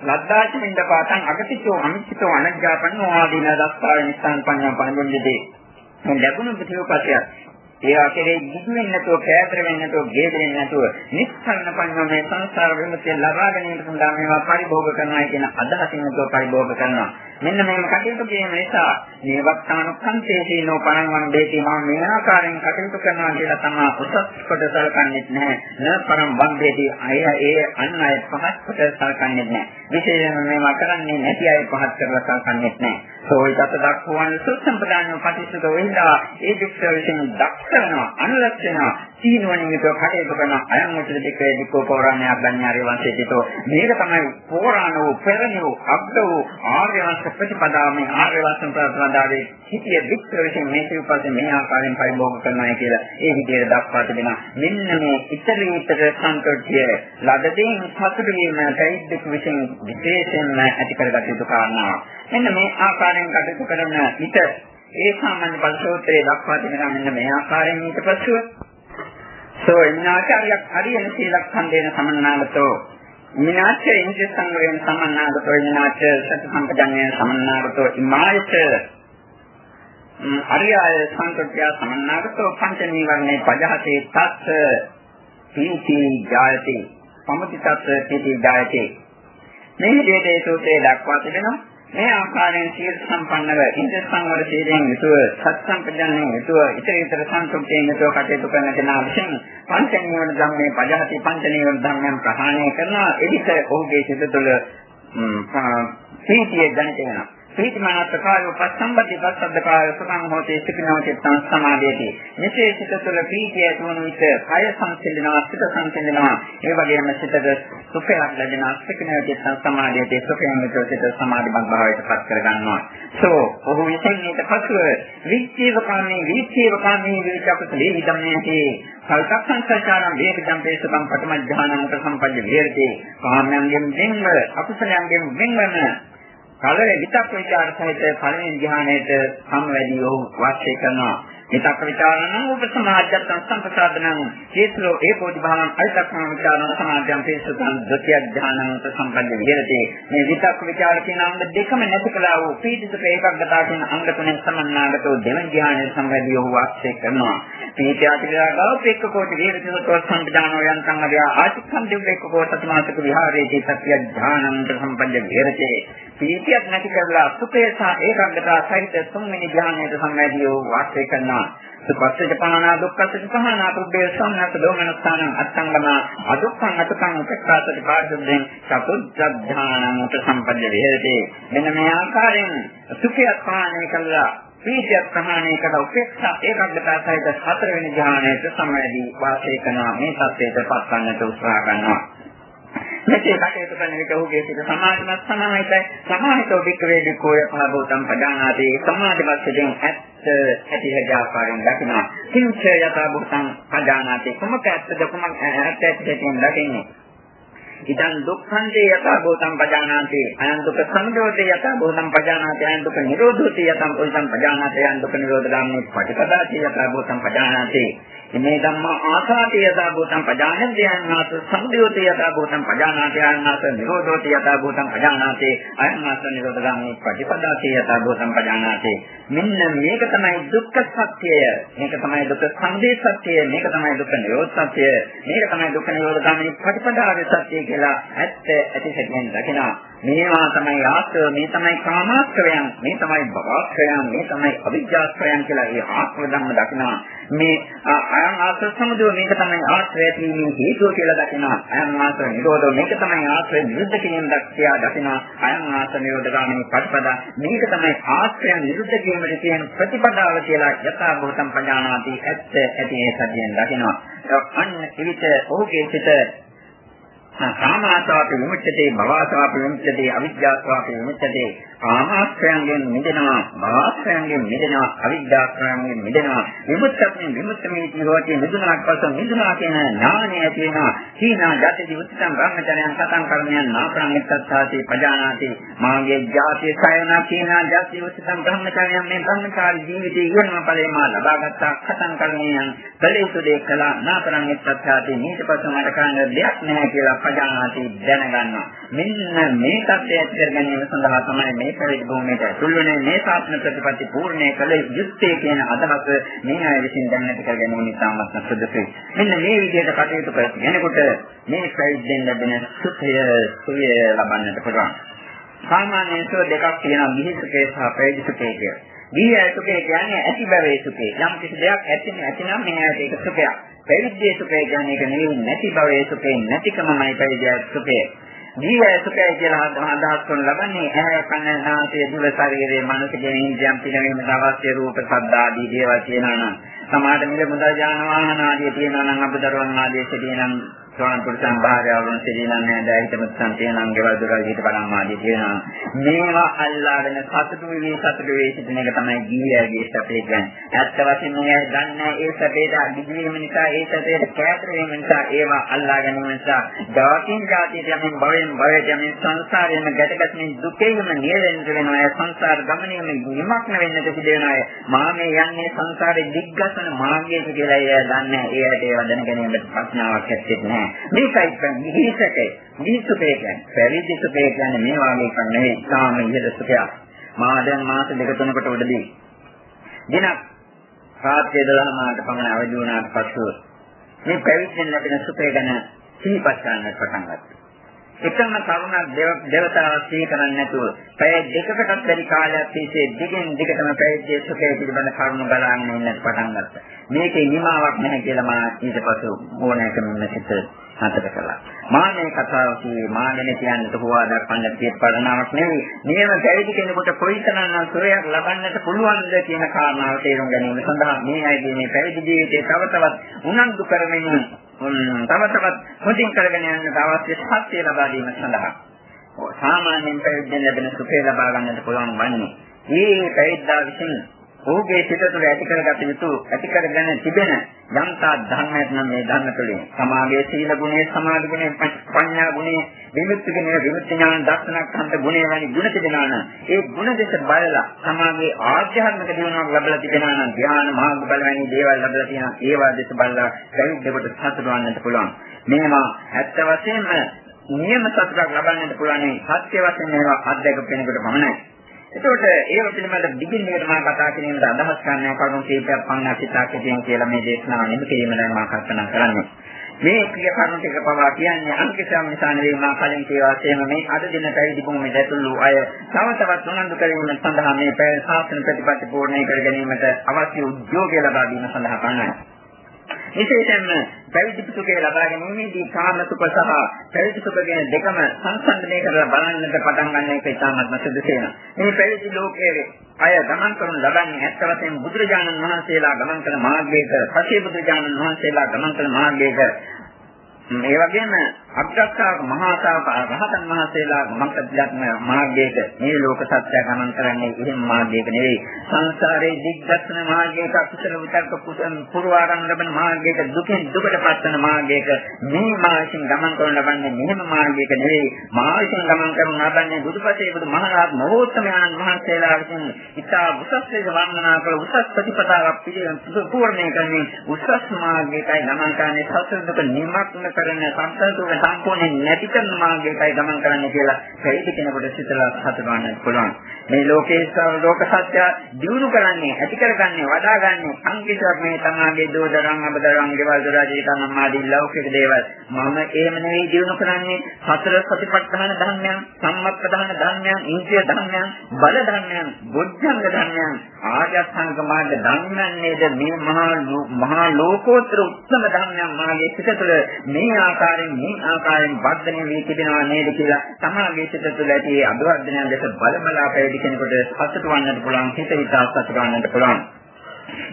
S1: ලද්දාච පින්නපාතං අගතිචෝ අමිච්චතෝ අනජ්ජාපන්නෝ ආදීන දස්පාවෙන් ස්ථාන පඤ්ඤා පණගොන්නේ මේ ලැබුණු සිව්පසයක් ඒවා කෙරේ දිගු වෙන්නේ නැතුව, කෑදර වෙන්නේ නැතුව, ගේද වෙන්නේ නැතුව නිස්සන්න පඤ්ඤා මේ සංසාර විමුක්තිය ලබා ගැනීම සඳහා මේවා පරිභෝග කරනවා කියන අදහසින් නැතුව පරිභෝග කරනවා. මෙන්න මේම කටයුතු කිරීම නිසා මේ වක්තානුකම්පේසීනෝ පරංගම් දෙති මම මේ ආකාරයෙන් කටයුතු කරනවා කියලා තමයි උසස් කොට සලකන්නේ නැහැ. න පරම් වන්දේති අය ඒ අන් අය පහත් කොට සලකන්නේ නැහැ. විශේෂයෙන්ම මේවා කරන්නේ නැති අය පහත් කරලා සලකන්නේ නැහැ. සෝයිතත් දක්වන සුසම්පදාන පටිච්චක වෙන්දා ඒ දුක්ඛ විසින් දක්ෂ වෙනවා අනුලක්ෂ වෙනවා සීනුවණින් විතර කටයුතු කරන අයන් මුචිත දෙකේ දිකෝ පෞරාණ්‍ය අඥාරි වංශයේ දිතෝ මේක තමයි පෞරාණ වූ පෙරණ වූ අග්ග වූ ආර්ය වංශ ප්‍රතිපදාව මේ ආර්ය වංශ ප්‍රතිපදාවේ හිතිය දුක්ඛ විසින් මේ සිව්පස්සේ මේ ආකාරයෙන් පරිභෝග කරනවා කියලා ඒ විදිහට දක්වා තිබෙනවා මෙන්න මේ ඉතරීතර සංකල්පය ලදදීන් සතුට වීම දෛද්දික විසින් විශේෂයෙන්ම ඇති කරගත යුතු කාරණාවක්. මෙන්න මේ ආකාරයෙන් කටයුතු කරන විට ඒ සාමාන්‍ය පරිශෝත්‍රයේ දක්වා තිබෙනවා මෙන්න මේ ආකාරයෙන් ඊට පස්සෙ. සෝ ඉන්නාචාරියක් හරියන සීලක් ඛණ්ඩේන සමන්නාගතෝ. මිනාච ඉන්ද්‍ර සංවරයෙන් සමන්නාගතෝ මිනාච සති සම්පජන්යෙන් සමන්නාගතෝ ඉමායච අරියාය සංකෘත්‍ය සමන්නාගතෝ පංච නීවරණේ පජහතේ තත් පීති ජායති පමති තත් පීති ජායති. මේ විදිහට ඒ සූත්‍රයේ දක්වා තිබෙනවා. මේ ආකාරයෙන් සීල සම්පන්නව ඉන්ද්‍ර සංවර සීලයෙන් යුතුව සත් සම්පජන්යෙන් යුතුව ඉතර ඉතර සංසුප්තියෙන් යුතුව කටයුතු කරන කෙනා විසින් පංච නිවන ධම්මේ පජහති පංච නිවන ධම්මයන් ප්‍රහාණය කරනවා. එවිට ඔහුගේ සිත තුළ ප්‍රීතිය දැනෙට වෙනවා ප්‍රීතිමානත්කාරෝ පස්සම්බති පස්සද්දකාරෝ සුඛං හෝති සුඛිනෝ චිත්තං සමාධියති. මෙසේ සිත තුළ ප්‍රීතිය ඇතිවන විට කය සංසිඳනවා, සිත සංසිඳනවා. ඒ වගේම සිතට සුඛයක් ලැබෙනවා, සුඛිනෝ චිත්තං සමාධියති. සුඛයෙන් යුතුව සිත සමාධිමත් භාවයට පත් කර ගන්නවා. සෝ ඔහු විසින් ඊට පසුව විච්ඡේවකාමී විච්ඡේවකාමී විචක්කලේ ඉදම්නේති. සල්පක්ඛං සංචාරම් වේකජම් පේසකම් පඨම ඥානං සම්පජ්ජ විහෙරති. කාමයන්ගෙන් වෙන්ව, අකුසලයන්ගෙන් වෙන්වන කලර විතක් විචාර සහිත පළවෙනි ධ්‍යානයේට සම්වැදී ඔහු වාසය කරනවා. විතක්ක ਵਿචාරණ උපසමාජ්ජත් සංසම්පසාදනං හේතුලෝ ඒකෝදි භාවං අයිතක්ම විචාරණ සමාධ්‍යම් පේසුතං ද්විතිය ඥානං සම්පන්න විහෙරති මේ විතක්ක විචාර කියන අංග දෙකම නැති කළා වූ පීතිසුඛ ඒකග්ගතා කියන අංග තුනෙන් සමන්නාගතෝ දෙවන ඥානය සම්බන්ධිය වූ වාක්ෂය කරනවා පීතියාතිලා ගාව එක්ක කෝටි විහෙරති සතෝ සම්පදානෝ යන්තං අධ්‍යා ආචික්ඛම් දෙව් එක්ක කෝටි මාසක විහාරයේදී සත්‍ය ඥානං සම්පන්න විහෙරති පීතියක් නැති කරලා සුඛය සහ ඒකග්ගතා සහිත තුන්වෙනි ඥානයට සම්බන්ධිය වූ වාක්ෂය කරනවා. සුපස්සජ පහනා දුක්ඛසජ පහනා පුබ්බේ සම්නත දෝමනස්ථාන අත්තංගම අදුක්ඛං අතුක්ඛං උපක්ඛාසති පාදයෙන් චතුද්ධානං උපසම්පද වේදති මෙන්න මේ ආකාරයෙන් සුඛයක් පාණය කළා පීතියක් ප්‍රහාණය කළ උපේක්ෂා ඒකාග්‍රතාව සහිත හතරවෙනි ධ්‍යානයට සමවැදී වාසය කරනවා. මේ තත්ත්වයට පත් වන්නට උත්සාහ කරනවා. මෙසේ කටයුතු කරන විට ඔහුගේ සිත සමාධිමත් සමාහිතයි සමාහිතෝ වික්‍රේ විකෝය පහබෝතම් පදානාදී සමාධිමත්යෙන් ඇත්ත ඇති හැජාකාරයෙන් දකිනවා. කිංච යථා භූතං පදානාදී කුමක ඇත්තද? කුමක ඇත්ත ඇත්තෙන් දකින්නේ? ඉදන් දුක්ඛන්දේ යථා භූතං පජානාති. අයං දුක්ඛ සංයෝදේ යථා භූතං පජානාති. අයං දුක්ඛ නිරෝධෝති යථා භූතං පජානාති. අයං දුක්ඛ නිරෝධ ගාමී පටිපදාති යථා භූතං පජානාති. මේ ධම්මා ආසාති යථා භූතං පජානන්ති අයං සම්දියෝති යථා භූතං පජානාති අයං නිරෝධෝති යථා භූතං පජානාති අයං නිරෝධ ගාමී පටිපදාති යථා භූතං පජානාති. මෙන්න මේක තමයි දුක්ඛ සත්‍යය. මේක තමයි දුක්ඛ සංදේ සත්‍යය. මේක තමයි දුක්ඛ නිරෝධ සත්‍යය. මේක තමයි දුක්ඛ නිරෝධ ගාමී පටිපදාවේ සත්‍යය කියලා ඇත්ත ඇති සැකයෙන් දකිනවා. මේවා තමයි ආශ්‍රය මේ තමයි කාමාශ්‍රයයන් මේ තමයි භවශ්‍රයයන් මේ තමයි අවිජ්ජාශ්‍රයයන් කියලා ඒ ආත්ම ධර්ම දකිනවා. මේ අයං ආශ්‍රය සමුදය මේක තමයි ආශ්‍රය තීමේ හේතුව කියලා දකිනවා. අයං ආශ්‍රය නිරෝධය මේක තමයි ආශ්‍රය නිරුද්ධ කිරීම දක්ෂයා දකිනවා. අයං ආශ්‍රය නිරෝධ ගාමිනී ප්‍රතිපදා මේක තමයි ආශ්‍රය නිරුද්ධ කිරීමට තියෙන ප්‍රතිපදාව කියලා යථා භූතම් පඥානාති ඇත්ත ඇති ඒ සත්‍යයෙන් දකිනවා. අන්න එවිට ඔහුගේ සිත කාමාසාප විමුක්තේ භවසාප විමුක්තේ අවිද්‍යාසාප විමුක්තේ. කාමාශ්‍රයන්ගෙන් මිදෙනවා භවශ්‍රයන්ගෙන් මිදෙනවා අවිද්‍යාශ්‍රයන්ගෙන් මිදෙනවා. විමුක්තයෙන් විමුක්තමේ කියෝටි මිදුණාට පස්සේ මිදුණා කියන ඥානය ඇති වෙනවා. සීනා ජාති උත්තම බ්‍රහ්මචර්යයන් සතං කර්මයන් නාපරංගිතත්තාති පජානාති මාගේ ජාති සයන සීනා ජාති උත්තම බ්‍රහ්මචර්යයන් මේ බ්‍රහ්මචාරී ජීවිතය ඉගෙනම ඵලයේ මා ලබාගත්තා. සතං කර්මයන් කලේසු දෙක කළා නාපරංගිතත්තාති ඊට පස්සේ මට කරන්න දෙයක් නැහැ කියලා පජානාති දැනගන්නවා මෙන්න මේ தත්ත්වය ඇති කර ගැනීම සඳහා තමයි මේ පැවිදි භූමියට ඇතුල් වෙන්නේ මේ සාසන ප්‍රතිපatti පූර්ණේ කළ යුත්තේ කියන අදහස මේ අය විසින් දැනට කර ගැනීම ඉතාමත් සුදුසුයි. මෙන්න මේ විදිහට කටයුතු කරගෙනකොට මේ පැවිද්දෙන් ලැබෙන සුඛය සුවය ලබන්නට පුළුවන්. සාමාන්‍යයෙන් සෝ දෙකක් තියෙනවා ගිහි සුඛය සහ පැවිදි සුඛය කියලා. ගිහි සුඛය කියන්නේ ඇති බවේ සුඛය. යම් කිසි දෙයක් ඇති නැතිනම් මේ ඇයට ඒක සුඛයක්. පැවිදි සුඛය කියන්නේ ඒක නෙවෙයි නැති බවේ සුඛය නැතිකමයි පැවිදි සුඛය. ජීවය සුඛය කියලා අදහස් කරන ලබන්නේ ඇහැ කන නාසය දිව ශරීරයේ මනස කියන ඉන්ද්‍රියන් පිළිවෙලට අවශ්‍ය රූප ශබ්ද ආදී දේවල් තියෙනවා නම් සමාඩ මිල මුදල් යාන වාහන ආදී තියෙනවා නම් අපදරුවන් ආදී සිටිනම් ස්වාම පුරුෂයන් භාර්යාවරුන් සිටිනන් නෑ හිතමත්සන් තියෙනන් ගෙවල් දොරල් හිත බලන් ආදී තියෙනවා. මේවා අල්ලාගෙන සතුටු වෙවි සතුටු වෙවි සිටින එක තමයි ජීවිතයේ සැපේ කියන්නේ. ඇත්ත වශයෙන්ම මේ දන්නේ ඒ සැපේට අදිවීම නිසා ඒ සැපේට කැතර වීම නිසා ඒවා අල්ලා ගැනීම නිසා දවකින් જાතියට යමින් භවයෙන් භවයට යමින් සංසාරයෙන් ගැටගැස්මින් දුකේම නිරෙන්න වෙනවා ඒ සංසාර ගමනේම නිමක්න වෙන්නට සිදු වෙනවා මා මේ යන්නේ සංසාරේ දිග්ගසන මාර්ගයක කියලා එයා දන්නේ ඒ ඇයට ඒව දැන ගැනීමට ප්‍රශ්නාවක් ඇත්තේ නැහැ. මේකයි කියන්නේ හිසකේ. මිනිසුකේ කියන්නේ පැවිදි සුඛය කියන්නේ මේ වාගේ එකක් නෙවෙයි. සාම ඉහළ සුඛයක්. මා දැන් මාස දෙක තුනකට උඩදී දිනක් රාත්‍රී 12 මාට පමණ අවදි වුණාට පසු මේ පැවිද්දෙන් ලැබෙන සුඛය ගැන සිහිපත් කරන්නට පටන් ගත්තා. එකම කරුණක් දෙවතාවක් සිහි කරන්නේ නැතුව පැය දෙකකටත් වැඩි කාලයක් තිස්සේ දිගින් දිගටම පැවිද්දේ සුඛය පිළිබඳ කරුණු බලාගෙන ඉන්නත් පටන් ගත්තා. මේකේ නිමාවක් නැහැ කියලා මා ඊට පසු ඕනෑකමින් සිත හතර කළා. මා මේ කතාව කියේ මා ගැන කියන්නට හොවා දක්වන්න තියෙන පරණාවක් නෙවෙයි. නියම පැවිදි කෙනෙකුට කොයිතරම් සුරයක් ලබන්නට පුළුවන්ද කියන කාරණාව තේරුම් ගැනීම සඳහා මේ අයගේ මේ පැවිදි ජීවිතේ තව තවත් උනන්දු කරමින් තව තවත් හොඳින් කරගෙන යන්නට අවශ්‍ය ශක්තිය ලබා දීම සඳහා සාමාන්‍යයෙන් පැවිද්දෙන් ලැබෙන සුඛය ලබා ගන්නට පුළුවන් වන්නේ. මේ පැවිද්දා විසින් ඔහුගේ සිත තුළ ඇති කරගත යුතු ඇති කරගෙන තිබෙන යම්තා ධර්මයක් නම් මේ ධර්ම තුළින් සමාගයේ සීල ගුණය, සමාධි ගුණය, ප්‍රඥා ගුණය, විමුක්ති ගුණය, විමුක්ති ඥාන, දර්ශනක්ඛන්ත ගුණය වැනි ගුණ තිබෙනවා නම් ඒ ගුණ දෙස බලලා සමාගයේ ආධ්‍යාත්මික දියුණුවක් ලැබලා තිබෙනවා නම් ධ්‍යාන, මාර්ග බල වැනි දේවල් ලැබලා තියෙනවා. ඒවා දෙස බලලා පැවිද්දකට සතුටු වන්නට පුළුවන්. මේවා ඇත්ත වශයෙන්ම නියම සතුටක් ලබන්නට පුළුවන් සත්‍ය වශයෙන් මේවා අත්දැක පෙනෙකට පමණයි. එතකොට ඒව පිළිබඳ දිගින් දිගට මම කතා කිරීමට අදහස් ගන්න කරුණු කීපයක් පමණ සිතාකෙදින් කියලා මේ දේශනාව නිම කිරීම දැන් මම කල්පනා කරන්නේ. මේ ක්‍රියා කරුණු ටික පවා කියන්නේ අංකිතම් නිසා නෙවෙයි මා කලින් කියවාසේම මේ අද දින පැවිදි භූමියේ ඇතුළු අය තව තවත් උනන්දු කිරීම සඳහා මේ පැය ශාසන ප්‍රතිපත්ති පූර්ණේ කර ගැනීමට අවශ්‍ය උද්‍යෝගය ලබා දීම සඳහා පමණයි. විශේෂයෙන්ම පැවිදි සුඛය ලබා ගැනීමේදී කාම සුඛ සහ පැවිදි සුඛ කියන දෙකම සංසන්දනය කරලා බලන්නට පටන් ගන්න එක ඉතාමත්ම සුදුසු වෙනවා. මේ පැවිදි ලෝකයේ අය ගමන් කරන ලබන්නේ ඇත්ත වශයෙන්ම බුදුරජාණන් වහන්සේලා ගමන් කරන මාර්ගයක, පසේ බුදුරජාණන් වහන්සේලා ගමන් කරන මාර්ගයක ඒ වගේම අග්‍රස්ථාවක මහා ශාවක රහතන් වහන්සේලා මංකද්දක්ම මාර්ගයක මේ ලෝක සත්‍ය ගමන් කරන්නේ? එහෙම මාර්ගයක නෙවෙයි. සංසාරේ දිග්දර්ශන මාර්ගයක අකුසල විතර්ක කුසල පුරවාරම් ලබන මාර්ගයක දුකෙන් දුකට පත්වන මාර්ගයක මේ මාර්ගයෙන් ගමන් කරන ලබන්නේ මෙහෙම මාර්ගයක නෙවෙයි. මාර්ගයෙන් ගමන් කරන ලබන්නේ බුදුපසේ බුදු මහරහත් මහෝත්තමයන් වහන්සේලා විසින් ඉතා උසස් වේ වර්ණනා කළ උසස් ප්‍රතිපදාවක් පිළිගන්න පූර්ණේ කරන්නේ උසස් මාර්ගයකයි ගමන් කරන්නේ. සසර දුක නිමග්න කරන සංසාරතුක සම්පූර්ණයෙන් නැති කරන මාර්ගයකයි ගමන් කරන්නේ කියලා පැවිදි කෙනෙකුට සිතලා හසුරවන්න පුළුවන්. මේ ලෝකේ ලෝක සත්‍ය දිනු කරන්නේ, ඇති කරගන්නේ, වඩාගන්නේ සංකේතයක් මේ තමාගේ දෝදරන් අබදරන් ගෙවල් දොරාජීතන් අම්මාදී ලෞකික දේවල්. මම එහෙම නෙවෙයි දිනු කරන්නේ සතර සතිපට්ඨාන ධර්මයන්, සම්මප්පදාන ධර්මයන්, ඉන්ද්‍රිය ධර්මයන්, බල ධර්මයන්, බොද්ධංග ධර්මයන්, ආර්යසංග මාර්ග ධර්මයන් නේද මේ මහා මහා ලෝකෝත්තර උත්තම ධර්මයන් මාගේ සිත තුළ මේ මේ ආකාරයෙන් මේ ආකාරයෙන් වර්ධනය වී තිබෙනවා නේද කියලා සමාගයේ සිට තුළ ඇති අභිවර්ධනයන් දැක බල බලා පැවිදි කෙනෙකුට සතුට වන්නට පුළුවන් හිත හිතා සතුට වන්නට පුළුවන්.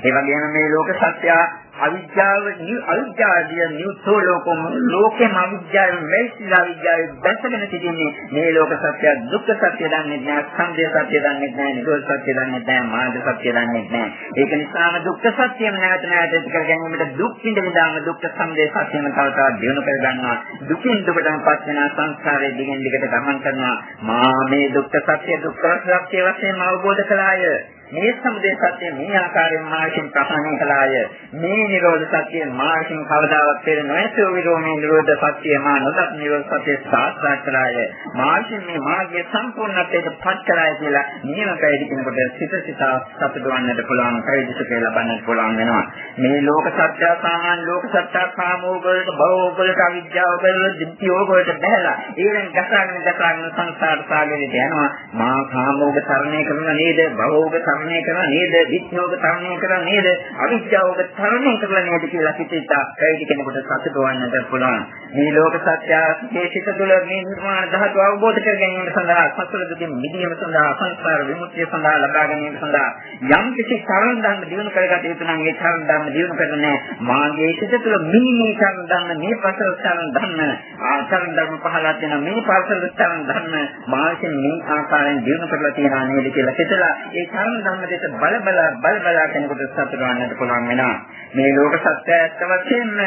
S1: ඒ වගේම මේ ලෝක සත්‍ය අවිද්‍යාව අවිද්‍යාවදී නියුතෝ ලෝකම ලෝකෙම අවිද්‍යාවෙන් වැයිලා අවිද්‍යාවෙන් දැසගෙන සිටින්නේ මේ ලෝක සත්‍ය දුක්ඛ සත්‍ය දන්නේ නැහැ සංදේ සත්‍ය දන්නේ නැහැ නිරෝධ සත්‍ය දන්නේ නැහැ මාර්ග සත්‍ය දන්නේ නැහැ. ඒක නිසාම දුක්ඛ සත්‍යම නැවත නැවත ඇති කර ගැනීමට දුක් විඳ විඳාම දුක්ඛ සංදේ සත්‍යම තව තවත් දිනු කර ගන්නවා. දුකින් දුකටම පත් වෙන සංසාරයේ දිගින් දිගට ගමන් කරනවා. මා මේ දුක්ඛ සත්‍ය දුක්ඛ සත්‍ය වශයෙන් අවබෝධ කළාය. මේ සමුදය සත්‍ය මේ ආකාරයෙන් මාර්ගයෙන් ප්‍රහාණය කළාය. මේ නිරෝධ සත්‍ය මාර්ගයෙන් කවදාවත් පෙර නොඇසෝ විරෝමී නිරෝධ සත්‍ය මා නොදත් නිරෝධ සත්‍ය සාක්ෂාත් කළාය. මාර්ගයෙන් මේ මාර්ගය සම්පූර්ණත්වයට පත් කළාය කියලා නියම පැවිදි කෙනෙකුට සිත සිතා සතුටවන්නට පුළුවන් පැවිදිසකේ ලබන්නට පුළුවන් වෙනවා. මේ ලෝක සත්‍ය සාමාන්‍ය ලෝක සත්‍ය කාමෝගවලට භවෝගවලට අවිද්‍යාවවලට ditthියෝගවලට බහැලා ඒවෙන් දසාගෙන දසාගෙන සංසාර සාගරයට යනවා. මා කාමෝග තරණය කරන නේද භවෝග තරණය කරා නේද? විඥෝග තරණය කරා නේද? අවිද්‍යාවෝග තරණය කරලා නේද කියලා හිතේට පැවිදි කෙනෙකුට සතුට වන්නට පුළුවන්. මේ ලෝක සත්‍යයේ සිට තුළ මේ නිර්මාණ ධාතු අවබෝධ කර ගැනීම සඳහා සසල දුකින් මිදීම සඳහා සංස්කාර විමුක්තිය සඳහා ලබා ගැනීම සඳහා යම් කිසි තරණ ධර්ම දිනු කරගත යුතු නම් ඒ තරණ ධර්ම දිනු කරන්නේ මාගේ සිට තුළ මිනිමේ තරණ ධර්ම මේ පසල තරණ ධර්ම ආචරණ ධර්ම පහලක් වෙන මේ පසල තරණ ධර්ම මාගේ මේ ආකාරයෙන් දිනු කරලා තියනා නේද කියලා හිතලා ඒ තරණ ධර්ම දෙක බල බල බල බල කෙනෙකුට සතුට වන්නට පුළුවන් වෙනවා. මේ ලෝක සත්‍ය ඇත්ත වශයෙන්ම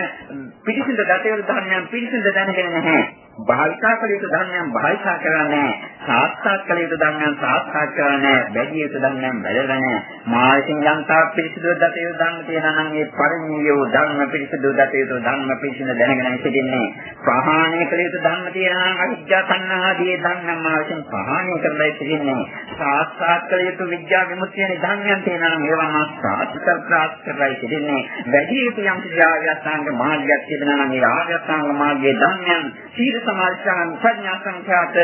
S1: පිටිසිඳ දතේවල ධර්මයන් පිටිසිඳ දැනගෙන නැහැ. භාවිතා කළ යුතු ධර්මයන් භාවිතා කරන්නේ සාක්ෂාත් කළ යුතු ධර්මයන් සාක්ෂාත් කරන්නේ බැදී යුතු ධර්මයන් බැලලා නැහැ. මාසින් යන්තා පිළිසිදු දත යුතු ධර්ම තියෙනවා නම් ඒ පරිණියෝ ධර්ම පිළිසිදු දත යුතු ධර්ම පිළිසින දැනගෙන සිටින්නේ. ප්‍රහාණය කළ යුතු ධර්ම තියෙනවා නම් අවිද්‍යා සංනාදී ධර්ම මාසින් ප්‍රහාණය කරලා සිටින්නේ. සාක්ෂාත් කළ යුතු විද්‍යා විමුක්තිය ධර්මයන් තියෙනවා නම් ඒවා සාක්ෂාත් ප්‍රාප්ත කරලා සිටින්නේ. වැඩි යුතු යම් කිසි ආර්ය අෂ්ටාංග මාර්ගයක් තිබෙනවා නම් ඒ ආර්ය අෂ්ටාංග මාර්ගයේ ධර්මයන් සීල සමාධි සංඥා සංඛ්‍යාත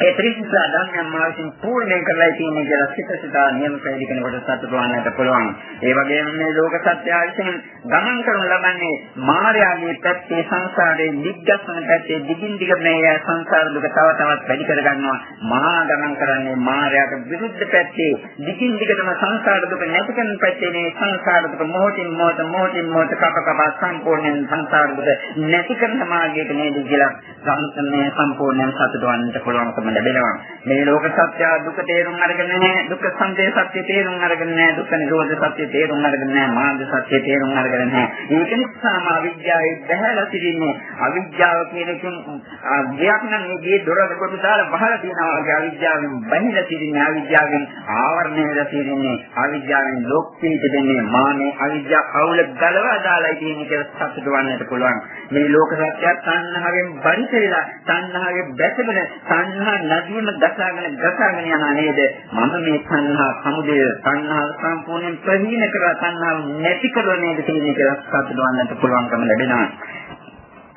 S1: ඒ ත්‍රිසුසා ධර්මයන් මාර්ගයෙන් පූර්ණේ කරලා තියෙන කියලා සිත සිතා නියම පැවිදි කෙනෙකුට සතුට වන්නට පුළුවන්. ඒ වගේම මේ ලෝක සත්‍ය ආයතන ගමන් කරනු ලබන්නේ මායාවේ පැත්තේ සංසාරයේ දිග්ගස්සන පැත්තේ දිගින් දිග මේ සංසාර දුක තව තවත් වැඩි කර ගන්නවා. මහා ගමන් කරන්නේ මායාවට විරුද්ධ පැත්තේ දිගින් දිගටම සංසාර දුක නැති කරන පැත්තේ මේ සංසාර දුක මොහොතින් මොහොත මොහොතින් මොහොත කප කප සම්පූර්ණයෙන් සංසාර දුක නැති කරන මාර්ගයක නේද කියලා සම්පූර්ණයෙන් සම්පූර්ණයෙන් සතුට වන්නට පුළුවන්කම ලැබෙනවා. මේ ලෝක සත්‍ය දුක තේරුම් අරගෙන නැහැ. දුක්ඛ සමුදය සත්‍ය තේරුම් අරගෙන නැහැ. දුක්ඛ නිරෝධ සත්‍ය තේරුම් අරගෙන නැහැ. මාර්ග සත්‍ය තේරුම් අරගෙන නැහැ. ඒක නිසාම අවිද්‍යාවේ බහැලා සිටින්නේ. අවිද්‍යාව කියන එකෙන් ගියක් නම් මේ ගේ දොර කොට දාලා බහලා තියෙනවා. ඒ අවිද්‍යාවෙන් බැහැලා සිටින්නේ. අවිද්‍යාවෙන් ආවරණය වෙලා සිටින්නේ. අවිද්‍යාවෙන් ලෝකෙට දෙන්නේ මානේ අවිද්‍යාව කවුල ගලවා දාලා ඉන්නේ කියලා සතුට වන්නට පුළුවන්. මේ ලෝක සත්‍යය තණ්හාවෙන් පරිසෙලා තණ්හාවේ බැසගෙන තණ්හා නදීම දසාගෙන දසාගෙන යන නේද? මම මේ තණ්හා සමුදය තණ්හා සම්පූර්ණයෙන් ප්‍රහීන කරලා තණ්හාව නැති කරලා නේද තියෙන්නේ කියලා සතුටවන්නට පුළුවන්කම ලැබෙනවා.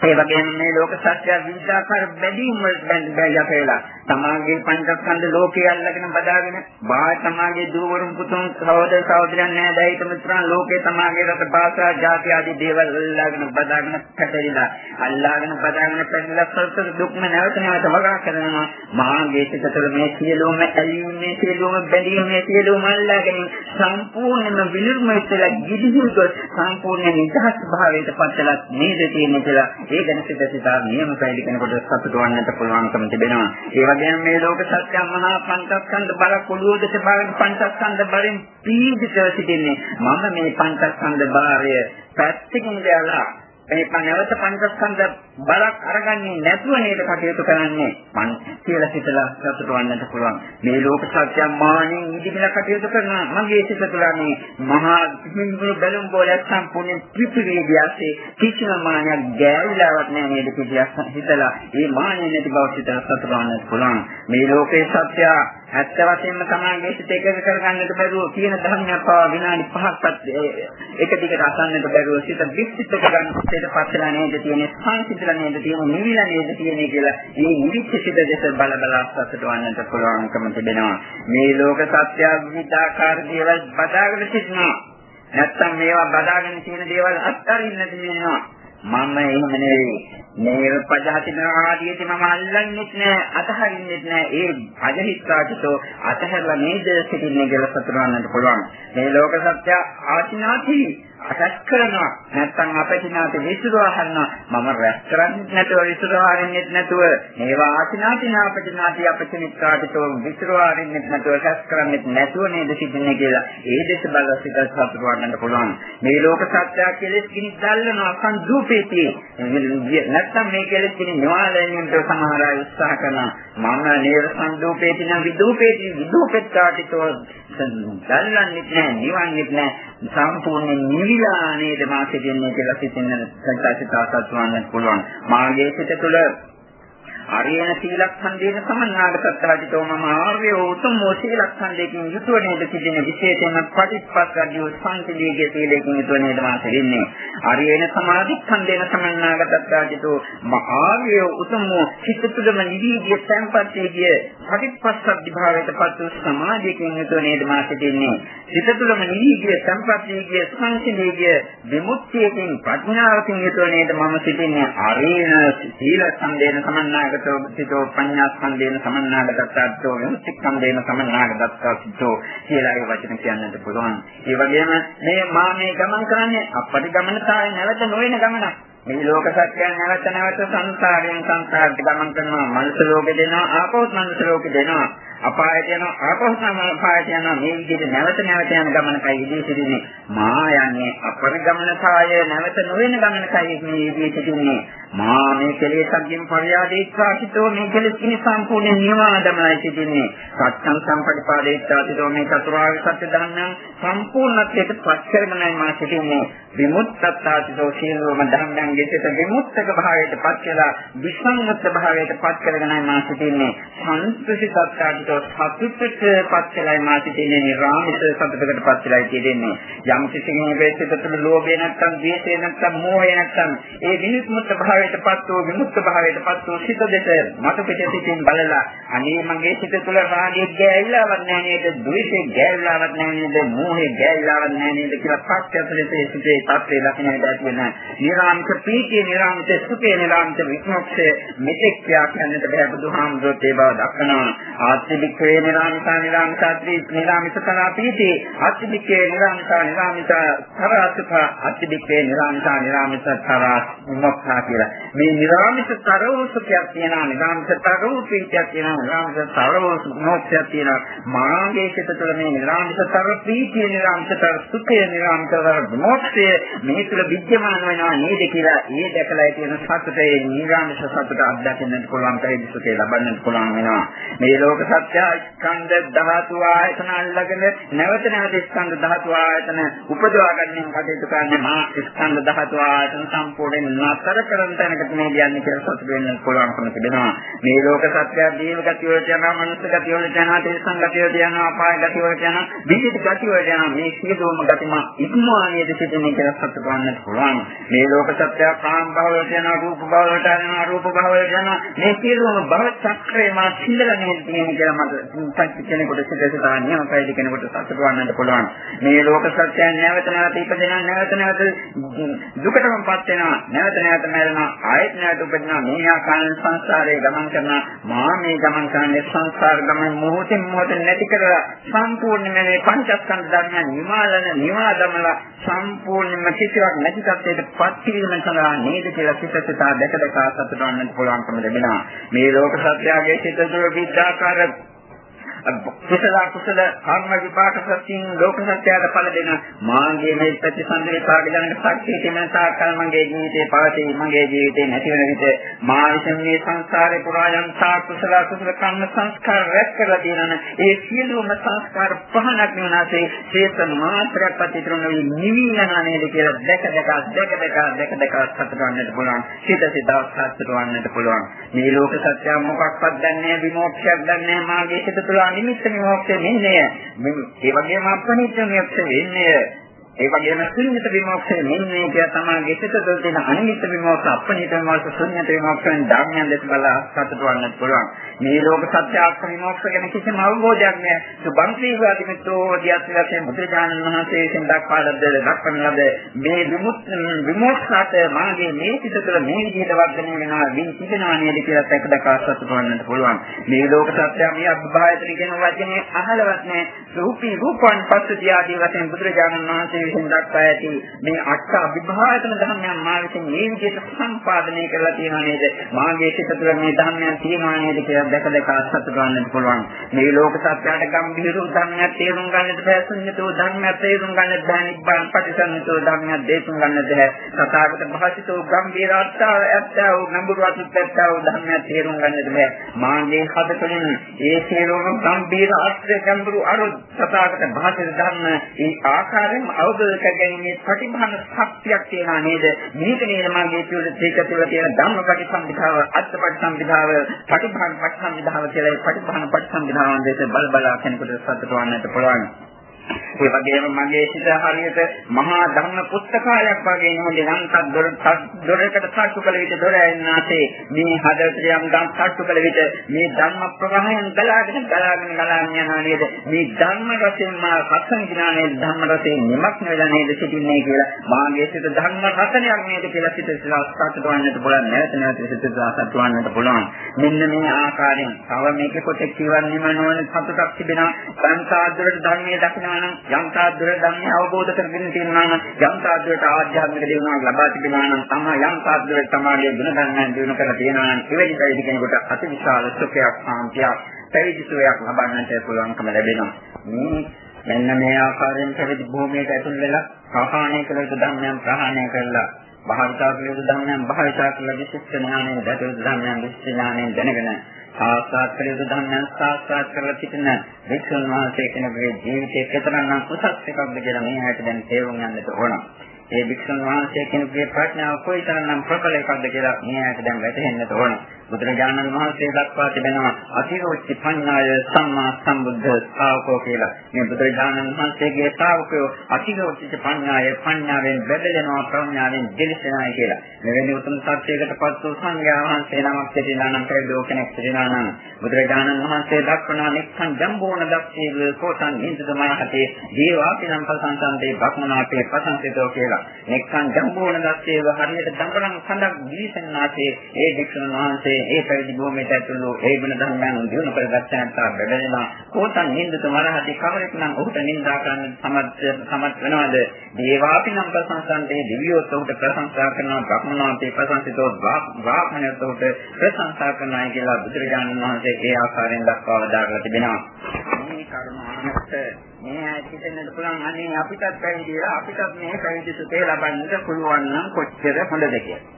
S1: ඒ වගේම මේ ලෝක සත්‍ය විවිධාකාර බැඳීම් වලට බැඳලා කියලා තමාගේ පංචස්කන්ධ ලෝකයේ අල්ලගෙන බදාගෙන බාහිර තමාගේ දුවරුන් පුතුන් සහෝදර සහෝදරයන් නෑදෑයිත මිත්‍රයන් ලෝකයේ තමාගේ රට භාෂා ජාති ආදී දේවල් අල්ලාගෙන බදාගෙන පැටලිලා අල්ලාගෙන බදාගෙන පැටලලා සල්තර දුක්ම නැවත නැවත වගා කරනවා. මහාගේ සිතතර මේ සියලුම ඇලීම් මේ සියලුම බැඳීම් මේ සියලුම අල්ලාගෙන සම්පූර්ණයෙන්ම විනිර්මය වෙලා ගිලිහුගොස් සම්පූර්ණ නිදහස් භාවයට පත්ලා නේද තියෙන්නේ කියලා ඒ ගැන සිත සිතා නියම පැහැදිලි කෙනෙකුට සතුට වන්නට පුළුවන්කම තිබෙනවා. ඒ වගේම මේ ලෝක සත්‍ය මහා පංචස්කන්ධ බල කුලියෝදට බලන පංචස්කන්ධ බලෙන් පීඩිතව සිටින්නේ. මම මේ පංචස්කන්ධ භාරය පැත්තකින් දාලා මේ නැවත පංචස්කන්ධ බලක් අරගන්නේ නැතුව නේද කටයුතු කරන්නේ? මං කියලා සිතලා සතුට වන්නට පුළුවන්. මේ ලෝක සත්‍ය මානෙන් ඉදිරියට කටයුතු කරන මගේ සිත තුළ මේ මහා හිඳුරු බැලුම් බෝලයක් සම්පූර්ණ ත්‍රිපිරියදී කිසිම මානයක් ගෑවිලාවක් නැහැ නේද කියලා හිතලා මේ මානෙ නැති බව සිතලා සතුට වන්නට පුළුවන්. මේ ලෝකේ සත්‍ය ඇත්ත වශයෙන්ම තමයිගේ සිත එකක කරගන්නට බැරුව කියන ධර්මයක් පවා විනාඩි 5ක්වත් එක දිගට අසන්නට බැරුව සිත විස්සිත කරගන්න සිතට පස්සලා නේද තියෙන්නේ සංසිඳලා නේද තියෙන්නේ නිවිලා නේද තියෙන්නේ කියලා මේ නිවිච්ච සිත දෙස බල බල සතුට වන්නට පුළුවන්කම තිබෙනවා. මේ ලෝක සත්‍ය විවිධාකාර දේවල් බදාගෙන සිටිනවා. නැත්තම් මේවා බදාගෙන තියෙන දේවල් අත්හරින්න දෙනවා මම එහෙම නෙවෙයි. මේ පජාතින ආදීති මම අල්ලන්නෙත් නෑ අතහරින්නෙත් නෑ. ඒ අජහිත්කාටෝ අතහැරලා නේද සිටින්නේ කියලා සතුටවන්නට පුළුවන්. මේ ලෝක සත්‍ය ආචිනාති අටක් කරනවා. නැත්නම් අපටිනාති විසුරවා හරිනවා. මම රැස් කරන්නේ නැතුව විසුරවා හරින්නෙත් නැතුව. මේවා ආචිනාති නාපටිනාති අපටිනිකාටෝ විසුරවා හරින්නෙත් නැතුව රැස් කරන්නේත් නැතුව නේද සිටින්නේ කියලා. ඒ දෙස බලලා සිත සතුටවන්නට පුළුවන්. මේ ලෝක සත්‍ය කෙලෙස් කිනි දැල්ලනවා සංදූපේති නැත්නම් මේ කෙලෙස් කිනි නිවාලණයට සමහර අය උත්සාහ කරනවා. මම නේර සංදූපේති නම් විදූපේති. විදූපෙත් කාටිතෝ දැල්ලන්නෙත් නැහැ නිවන්නෙත් නැහැ සම්පූර්ණ නිවිලා නේද මා සිටින්නේ කියලා සිතින්න සංකල්පිතාසත් වන්නත් පුළුවන්. මාගේ සිත තුළ අරියන සීලක්ඛන්දේන සමන්නාගතත්තාජිතෝ මම ආර්ය උතුම් වූ සීලක්ඛන්දේකින් යුතුව නේද සිටින විශේෂයෙන්ම පටිච්චසමුප්පාදයේ සංසිදීගේ සීලයෙන් යුතුව නේද මා සිටින්නේ අරියන සමාධික්ඛන්දේන සමන්නාගතත්තාජිතෝ මම ආර්ය උතුම් වූ චිත්ත තුළම නිවිගේ සම්පත්තියේ පටිච්චසමුප්පාද භාවයට පත් වූ සමාධියකින් යුතුව නේද මා සිටින්නේ. චිත්ත තුළම නිවිගේ සම්පත්තියේ සංසිදීගේ විමුක්තියකින් ප්‍රඥාවකින් යුතුව නේද මම සිටින්නේ. අරියන සීලක්ඛන්දේන සමන්නාගත සමන්නාගතෝ සිතෝ පඤ්ඤාස්කන්ධේන සමන්නාගතත්වෝ විමුක්තිස්කන්ධේන සමන්නාගතත්වෝ කියලා ඒ වචන කියන්නත් පුළුවන්. ඒ වගේම මේ මා මේ ගමන් කරන්නේ අපටි ගමනතාවය නැවත නොවන ගමනක්. මේ ලෝක සත්‍යයන් නැවත නැවත සංසාරයෙන් සංසාරට ගමන් කරනවා. මනුෂ්‍ය ලෝකෙ දෙනවා, ආපෞත් මනුෂ්‍ය ලෝකෙ දෙනවා. අපායට යනවා ආපහුම අපායට යනවා මේ විදිහට නැවත නැවත යන ගමනකයි ඉදී සිටින්නේ මා යන්නේ අපරිගමනකාය නැවත නොවන ගමනකයි මේ විදිහට සිටින්නේ මා මේ කෙලෙසක්ගෙන් පරියාදීත්වාසිතෝ මේ කෙලෙස් කිනි සම්පූර්ණ නිවන දමයි සිටින්නේ. සත්‍යං සම්පටිපාදීත්වාසිතෝ මේ චතුරාර්ය සත්‍ය ධර්මයන් සම්පූර්ණත්වයට පත් කරගෙනයි මා සිටින්නේ. විමුක්තත්වාසිතෝ සියලුම ධර්මයන්ගේ සිට විමුක්තක භාවයට පත් වෙලා විසංගත භාවයට පත් කරගෙනයි මා සිටින්නේ. සංස්කෘති සත්‍යාට සතුටට පත් වෙලයි මා සිටින්නේ. නිර්ාමිත සතුටකට පත් වෙලයි තියෙන්නේ යම් කිසි කෙනෙකුගේ සිත තුළ ලෝභය නැත්නම් ද්වේෂය නැත්නම් මෝහය නැත්නම් ඒ විමුක්ත භාවයට පත් වූ විමුක්ත භාවයට පත් වූ සිත දෙස මත පිට සිටින් බලලා අනේ මගේ සිත තුළ රාගය ගෑවිලාවක් නැහැ නේද? ද්වේෂය ගෑවිලාවක් නැහැ නේද? මෝහය ගෑවිලාවක් නැහැ නේද කියලා පස්සට සිටේ තත්ත්වේ ලක්ෂණය දැක් වෙන නිර්ාමිත ප්‍රීතිය නිර්ාමිත සුඛය නිර්ාමිත විමුක්තිය මෙතෙක් කියන්නට බෑ බුදුහාමුදුරුවෝ ඒ බව දක්වනවා. ආත්මිකේ නිරාමිතා නිරාමිතාත්‍රි නිරාමිතතනා පීති ආත්මිකේ නිරාමිතා නිරාමිතා තරාසුඛ ආත්මිකේ නිරාමිතා නිරාමිතතරා මොක්ඛා කියලා මේ නිර්ාමිෂ තරවෝ සුඛයක් තියෙනවා නිර්ාමිෂ තරවෝ ප්‍රීතියක් තියෙනවා නිර්ාමිෂ තරවෝ මොක්ෂයක් තියෙනවා. මාගේ සිත තුළ මේ නිර්ාමිෂ තර ප්‍රීතිය නිර්ාමිෂ තර සුඛය නිර්ාමිෂ තර මොක්ෂය මේ තුළ විද්‍යමාන වෙනවා නේද කියලා ඒ දැකලා තියෙන සතුටේ නිර්ාමිෂ සතුට අත්දකින්නට පුළුවන් පැවිදි සුඛය ලබන්නට පුළුවන් වෙනවා. මේ ලෝක සත්‍ය ස්කන්ධ ධාතු ආයතන අල්ලගෙන නැවත නැවත ස්කන්ධ ධාතු ආයතන උපදවා ගැනීම කටයුතු කරන්නේ මා ස්කන්ධ ධාතු ආයතන සම්පූර්ණයෙන් නතර කරන තැනකට මේ කියන්නේ කියලා සතුට වෙන්න පුළුවන්කම තිබෙනවා. මේ ලෝක සත්‍ය දීව ගතිය වලට යනවා, මනුස්ස ගතිය වලට යනවා, තේසං ගතිය වලට යනවා, අපාය ගතිය වලට යනවා, විවිධ ගතිය වලට යනවා. මේ සියලුම ගතිම ඉක්මවානියද සිටින්නේ කියලා සතුට ගන්නත් පුළුවන්. මේ ලෝක සත්‍ය කාම භව වලට යනවා, රූප භව වලට යනවා, රූප භව වලට යනවා. මේ සියලුම භව චක්‍රේ මා සිඳලා නේද තියෙන්නේ කියලා මට සත්‍ය කෙනෙකුට සිත සිතා නියමයි කෙනෙකුට සතුට ගන්නත් පුළුවන්. මේ ලෝක සත්‍ය නැවත නැවත ඉපදෙනා නැවත නැවත දුකටමපත් වෙනවා නැවත නැවත මැරෙනවා ආයෙත් නැවත උපදිනවා මේ ආකාරයෙන් සංසාරේ ගමන් කරන මා මේ ගමන් කරන්නේ සංසාර ගමන මොහොතින් මොහොත නැති කරලා සම්පූර්ණයෙන්ම මේ පංචස්කන්ධ ධර්මයන් නිමාලන නිවා දමලා සම්පූර්ණයෙන්ම කිසිවක් නැති තත්ත්වයට පත් කිරීම සඳහා නේද කියලා සිතසිතා දැක දැක සතුට වන්නත් පුළුවන්කම ලැබෙනවා. මේ ලෝක සත්‍යයේ සිත තුළ විද්‍යාකාර කුසල කුසල කර්ම විපාක සත්‍යයෙන් ලෝක සත්‍යයට ඵල දෙන මාගේ මේ ප්‍රතිසන්දේ පාගලනක ශක්තිය තිබෙන තාකල් මගේ ජීවිතේ පවතී මගේ ජීවිතේ නැති වෙන විට මා විසින් මේ සංසාරේ පුරා යම් තා කුසල කුසල කර්ම සංස්කාර රැස් කරලා තියෙනන ඒ සියලුම සංස්කාර පහනක් නෙවනාසේ ශේෂ මාත්‍රයක් පතිතුරුන නිවිලා නේද කියලා දැක දැක දැක දැක දැක දැක සතුට ගන්නට පුළුවන්. සිත සිත සතුට ගන්නට පුළුවන්. මේ ලෝක සත්‍ය මොකක්වත් දන්නේ විමෝක්ෂයක් දන්නේ මාගේ සිත තුළ නිමිත්ත විමෝක්ෂය මෙන්නේ ඒ වගේම අපනිච්ච විමෝක්ෂය වෙන්නේ. ඒ වගේම ශුන්‍යත විමෝක්ෂය මෙන්නේ කිය තමගේ සිත තුළ තියෙන අනිමිත්ත විමෝක්ෂ අපනිත විමෝක්ෂ ශුන්‍යත විමෝක්ෂෙන් ධර්මයන් දෙස බලා සතුට වන්නත් පුළුවන්. මේ ලෝක සත්‍ය ආත්ම විමෝක්ෂ ගැන කිසිම අවබෝධයක් නැහැ. සුබන්තිවාදී මිත්‍රෝ දියත් වශයෙන් බුදුජානක මහසේ විසින් දක්වාලද දක්වන ලද මේ විමුක්ත විමෝක්ෂාට මාගේ මේ සිත තුළ මේ විදිහට වර්ධනය වෙනවා වින් තිබෙනවා නේද කියලා දැක දැක සතුට වන්නත් පුළුවන්. මේ ලෝක සත්‍ය මේ අභායතන කියන වචනේ අහලවත් නැහැ. රූපී රූපන් පස්සදී ආදී වශයෙන් බුදුරජාණන් වහන්සේ විසින් දක්වා ඇති මේ අට අභිභායතන ධර්මයන් මා විසින් මේ විදිහට සම්පාදනය කරලා තියෙනවා නේද? මාගේ සිත තුළ මේ ධර්මයන් තියෙනවා නේද කියලා දැක දැක අත්හත් ගන්නත් පුළුවන්. මේ ලෝක සත්‍යයට ගම්භීර ධර්මයක් තේරුම් ගන්නට බෑ ශුන්‍යතෝ ධර්මයක් තේරුම් ගන්නට බෑ නිබ්බාන පටිසන්නතෝ ධර්මයක් තේරුම් ගන්නට බෑ. සතාගත භාසිතෝ ගම්භීර අර්ථව ඇත්තව නඹුරු අතුත්ත්ව ධර්මයක් තේරුම් ගන්නට බෑ. මාගේ හද තුළින් ඒ සියලුම ගම්භීර අර්ථ ගැඹුරු අරුත් සතාගත භාසිත ධර්ම ඒ ආකාරයෙන්ම අවබෝධ කරගැනීමේ ප්‍රතිභාන ශක්තියක් තියෙනවා නේද? මේක නේද මගේ තුළ ඒක තුළ තියෙන ධම්මපටි සම්විධාව, අත්පටි සම්විධාව, ප්‍රතිභාන පටි සම්විධාව කියලා ඒ ප්‍රතිභාන පටි සම්විධාවන් දෙස බල බලා කෙනෙකුට සතුට වන්නට පුළුවන්. ඒ වගේම මගේ සිත හරියට මහා ධර්ම පුස්තකාලයක් වගේ නෙමෙයි ලංකත් දොර දොරකට සාක්ෂි කළ විට දොර ඇන්නාසේ මේ හදවතට යම් ගම් සාක්ෂි කළ විට මේ ධර්ම ප්‍රවාහයන් ගලාගෙන ගලාගෙන ගලාගෙන යනවා නේද? මේ ධර්ම රසයෙන් මා රසන දිනානේ ධර්ම රසයෙන් නිමක් වෙලා නේද සිටින්නේ කියලා. මාගේ සිත ධර්ම රසණයක් නේද කියලා සිත සාස්ත්‍ත වන්නට පුළුවන්. නැවත නැවත සිත සාස්ත්‍ත වන්නට පුළුවන්. මෙන්න මේ ආකාරයෙන් තව මේක කොටෙක් කියවන්නේම නොවන සතුටක් තිබෙනවා. සංසාරවලට ධර්මයේ දකිනවා නම් යම් තාද්දර ධර්මය අවබෝධ කරගෙන තියෙනවා නම් යම් තාද්දරට ආධ්‍යාත්මික දිනුවක් ලබා තිබෙනවා නම් තමයි යම් තාද්දර තමයි ගුණ ධර්මයන් දිනු කරලා තියෙනවා නම් එවැනි පැවිදි කෙනෙකුට අතිවිශාල සුඛයක් සාන්තියක් පැවිදි සුවයක් ලබන්නට පුළුවන්කම ලැබෙනවා. මේ මෙන්න මේ ආකාරයෙන් පැවිදි භූමියට ඇතුල් වෙලා ප්‍රහාණය කළ යුතු ධර්මයන් ප්‍රහාණය කළා භාවිතා කළ යුතු ධර්මයන් භාවිතා කළ විශිෂ්ට ඥානයෙන් දැකලා ධර්මයන් විශිෂ්ට ඥානයෙන් දැනගෙන සාස්ත්‍රාත් කළ යුතු ධර්මයන් සාස්ත්‍රාත් කරලා සිටින වික්ෂුන් වහන්සේ කෙනෙකුගේ ජීවිතයේ කෙතරම්නම් උසස් එකක්ද කියලා මේ හැට දැන් තේරුම් ගන්නට ඕන. ඒ වික්ෂුන් වහන්සේ කෙනෙකුගේ ප්‍රඥාව කොයිතරම්නම් ප්‍රබල එකක්ද කියලා මේ හැට දැන් වැටහෙන්නට ඕන. බුදුරජාණන් වහන්සේ දක්වා තිබෙනවා අතිරෝච්ච පඤ්ඤාය සම්මා සම්බුද්ධ ශ්‍රාවකෝ කියලා. මේ බුදුරජාණන් වහන්සේගේ ශ්‍රාවකයෝ අතිරෝච්ච පඤ්ඤාය පඤ්ඤාවෙන් බැදලෙනවා ප්‍රඥාවෙන් දෙලිසෙනවා කියලා. මෙවැනි උතුම් සත්‍යයකට පත් වූ සංඝයා වහන්සේ නමක් සිටිනා නම් කවදෝ කෙනෙක් සිටිනා නම් බුදුරජාණන් වහන්සේ දක්වනා නික්ඛන් ජම්බෝන දක්ෂීව කෝසන් නින්දදමහතේ දීවාපිනම් පසංසන්තේ භක්මනාපේ පසංසිතෝ කියලා. නික්ඛන් ජම්බෝන දක්ෂීව හරියට දඹරන් සඳක් දීසන්නාසේ ඒ වික්ෂුන් වහන්සේ ඒ ඒ පැවිදි භූමියට ඇතුළු ඒ ගුණ ධර්මයන් දිනු කරගත්ත නැත්නම් බැලෙනවා. කොතන් නින්දත මරහදී කවරෙක් නම් ඔහුට නින්දා කරන්න සමත් සමත් වෙනවද? දේවාපි නම් ප්‍රශංසන්තේ දිව්‍යෝත් ඔහුට ප්‍රශංසා කරනවා, බ්‍රහ්මනාන්තේ ප්‍රශංසිතෝ බ්‍රාහ්මණයෝත් ඔහුට ප්‍රශංසා කරනවා කියලා බුදුරජාණන් වහන්සේ ඒ ආකාරයෙන් දක්වා වදාළා තිබෙනවා. මේ කර්මානත් මේ හිතෙන්නට පුළුවන් අනේ අපිටත් පැවිදි වෙලා අපිටත් මේ පැවිදි සුඛය ලබන්නට පුළුවන් නම් කොච්චර හොඳද කියලා.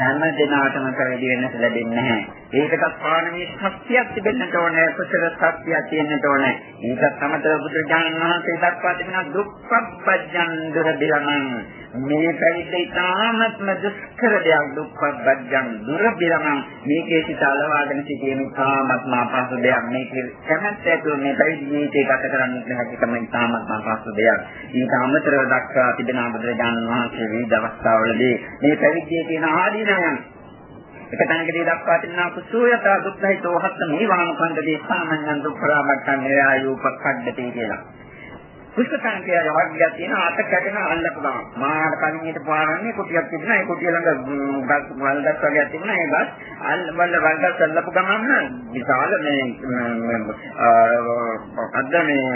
S1: හැම දිනාටම පැවිදි වෙන්න ලැබෙන්නේ නැහැ. ඒකටත් පාරමී ශක්තියක් තිබෙන්නට ඕනේ, කුසල ශක්තියක් තියෙන්නට ඕනේ. ඒකත් අමතර බුදුරජාණන් වහන්සේ දක්වා තිබෙන දුක්ඛප්පජ්ජං දුරබිරමං මේ පැවිද්ද ඉතාමත්ම දුෂ්කර දෙයක් දුක්ඛප්පජ්ජං දුරබිරමං මේකේ සිට අලවාගෙන සිටීම ඉතාමත්ම අපහසු දෙයක්. මේකේ කැමැත්ත ඇතුළු මේ පැවිදි ජීවිතය ගත කරන්න හැකියකම ඉතාමත්ම අපහසු දෙයක්. ඊට අමතරව දක්වා තිබෙන බුදුරජාණන් වහන්සේ විවිධ අවස්ථාවලදී මේ පැවිද්දේ තියෙන ආදීනයන් එක තැනකදී දක්වා තිබෙනවා කුසෝයතා දුක්ඛහිතෝ හත්ත මේවාම කන්දදී සාමඤ්ඤං දුක්ඛරාමත්තං නිරායූපක්ඛද්දති කියලා. පුස්තකාංකයේ වර්ගයක් තියෙන අත කැඩෙන අල්ලපු ගමන්. මාර කණියට පාරන්නේ කුටියක් තිබුණා. ඒ කුටිය ළඟ වල්ගස් වර්ගයක් තිබුණා. ඒ බස් අල්ල වල වල්ගස් අල්ලපු ගමන් විශාල මේ අද්ද මේ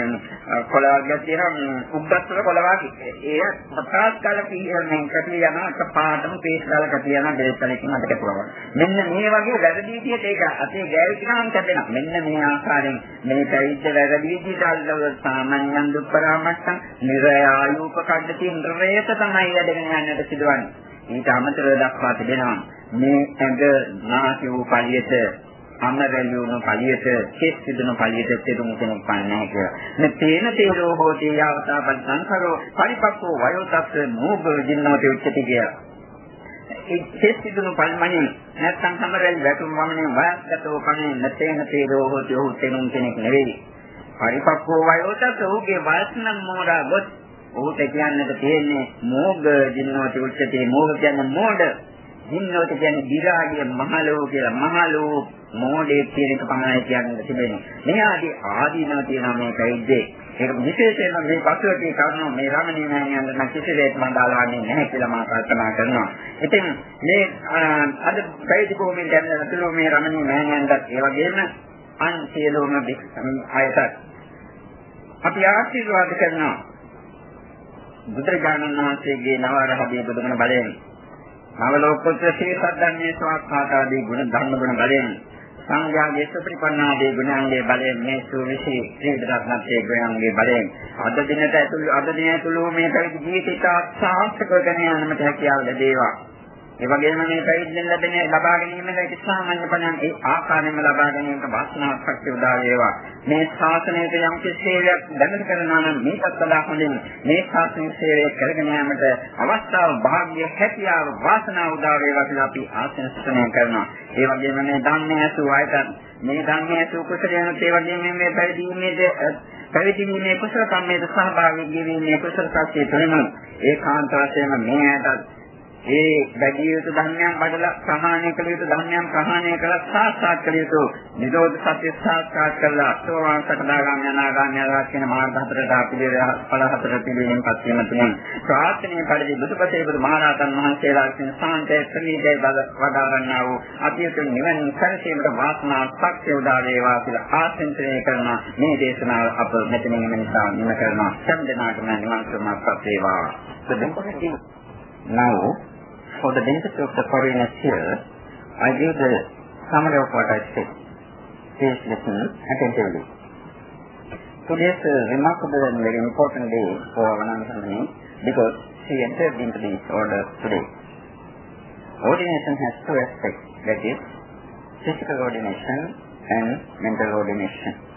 S1: කොළ වර්ගයක් තියෙනවා උග්ගස් වල කොළ වර්ගය ඒ පතාස් කාල කීයන්නේ කටි යන එක පාටම පේස් කාල කටි යන දෙයක්ලකින් අතට පුරවන මෙන්න මේ වගේ වැරදි විදිහට ඒක අතේ ගෑවිච්ච ගමන් කැපෙනවා. මෙන්න මේ ආකාරයෙන් මේ පැවිද්ද වැරදි විදිහට අල්ලව සාමාන්‍යයෙන් දුප්පර පරාමර්ශං නිරයායූප කඩති නිරේත තමයි වැඩගෙන යන්නට සිදුවන්නේ. ඊට අමතරව දක්වා තිබෙනවා මේ ඇඟ නාසය වූ පළියට අමරලියුණු පළියට කෙස් සිදුණු පළියට තෙරුම් කෙනෙක් පන්නේ කියලා. මේ තේන තේරෝ හෝති යවතා සංකරෝ පරිපක්කෝ වයෝතස්ස මෝග ජින්නෝති උච්චති කියලා. ඒ කෙස් සිදුණු පල්මණින් නැත්නම් සමරල් වැටුම් වමනේ වයස්ගතෝ කන්නේ නැතේන තේරෝ හෝති ඔහු තෙරුම් කෙනෙක් නෙවෙයි. පරිපක්කෝ වයෝතත් ඔහුගේ වයස නම් මෝඩා ගොස් ඔහුට කියන්නට තියෙන්නේ මෝග ජින්නෝති උච්චතේ මෝග කියන්නේ මෝඩ. ජින්නෝති කියන්නේ දිරාගේ මහලෝ කියලා මහලෝ මෝඩේ කියන එක පමණයි කියන්න තිබෙන්නේ මේ ආදී ආදීනව තියෙනවා මේ කයිද්දේ. ඒක විශේෂයෙන්ම මේ පසුවටි කරුණු මේ රමණීය නෑයන් නම් කිසිදෙයක් මම දාලාන්නේ නැහැ කියලා මම කල්පනා කරනවා. ඉතින් මේ අද පැවිදි භූමියෙන් දැනෙන අතුළු මේ රමණීය නෑයන්ටත් ඒ වගේම අන් සියලුම අයටත් අපි ආශිර්වාද කරනවා. බුදුරජාණන් වහන්සේගේ නවරහදී බුදුගුණ බලයෙන්. නව ලෝකෝත්තර ශ්‍රී සද්ධර්මයේ ස්වාක්ඛාතාදී ගුණ ධර්ම ගුණ බලයෙන්. සංඝයාගේ සුපරිපන්නාදී ගුණයන්ගේ බලයෙන් මේ සුවිසි ශ්‍රී රත්නත්‍රයේ ගුණයන්ගේ බලයෙන්. අද දිනට ඇතුළු අද දින ඇතුළු මේ පැවිදි ජීවිතයට සාර්ථක කරගෙන යන්නට හැකියාව ලැබේවා. ඒ වගේම මේ පැවිද්දෙන් ලැබෙන ලබා ගැනීමේ සාමාන්‍ය පණන් ඒ ආකාරයෙන්ම ලබා ගැනීමට වාසනාවක් ශක්තිය උදා වේවා. මේ ශාසනයට යම් කිසි සේවයක් දැනට කරනවා නම් මේකත් වඩා හොඳින් මේ ශාසනික සේවය කරගෙන යාමට අවස්ථාව භාග්‍ය හැකියාව වාසනාව උදා වේවා කියලා අපි ආශිර්වාද කරනවා. ඒ වගේම මේ ධම්මයේ අසු ආයතන මේ ධම්මයේ අසු කුසලයන් ඒ වගේම මේ පැවිදීමේද පැවිදීමේ කුසල කම්මේද සහභාගී වීමේ කුසල ශක්තිය තුනම ඒකාන්ත වශයෙන්ම මේ ඇයට ඒ බැදී යුතු ධර්මයන් බඩලා ප්‍රහාණය කළ යුතු ධර්මයන් ප්‍රහාණය කළා සාක්ෂාත් කළ යුතු නිරෝධ සත්‍ය සාක්ෂාත් කළා. සෝවාන් සකදාගාමී අනාගාමී ආදී කියන මාර්ග හතරට අපි ඵල හතර පිළිවෙලින් පත් වෙන තුන ප්‍රාර්ථනීය පරිදි බුදුපතේ බුදු මහරහතන් වහන්සේලා කියන සාන්තේ ප්‍රණීතේ වදා ගන්නා වූ අතියුතු නිවන සැලසීමට වාසනාව ශක්තිය උදා වේවා කියලා ආශිර්වාද කරන මේ දේශනාව අප මෙතනින් නිසා නිම කරනවා. සම්දනාගම නිවන් සුවපත් වේවා. Now for the benefit of the foreigners here, I give the summary of what I said. Please listen attentively. Today is a uh, remarkable and very important day for Avananda because she entered into this order today. Ordination has two aspects, that is, physical ordination and mental ordination.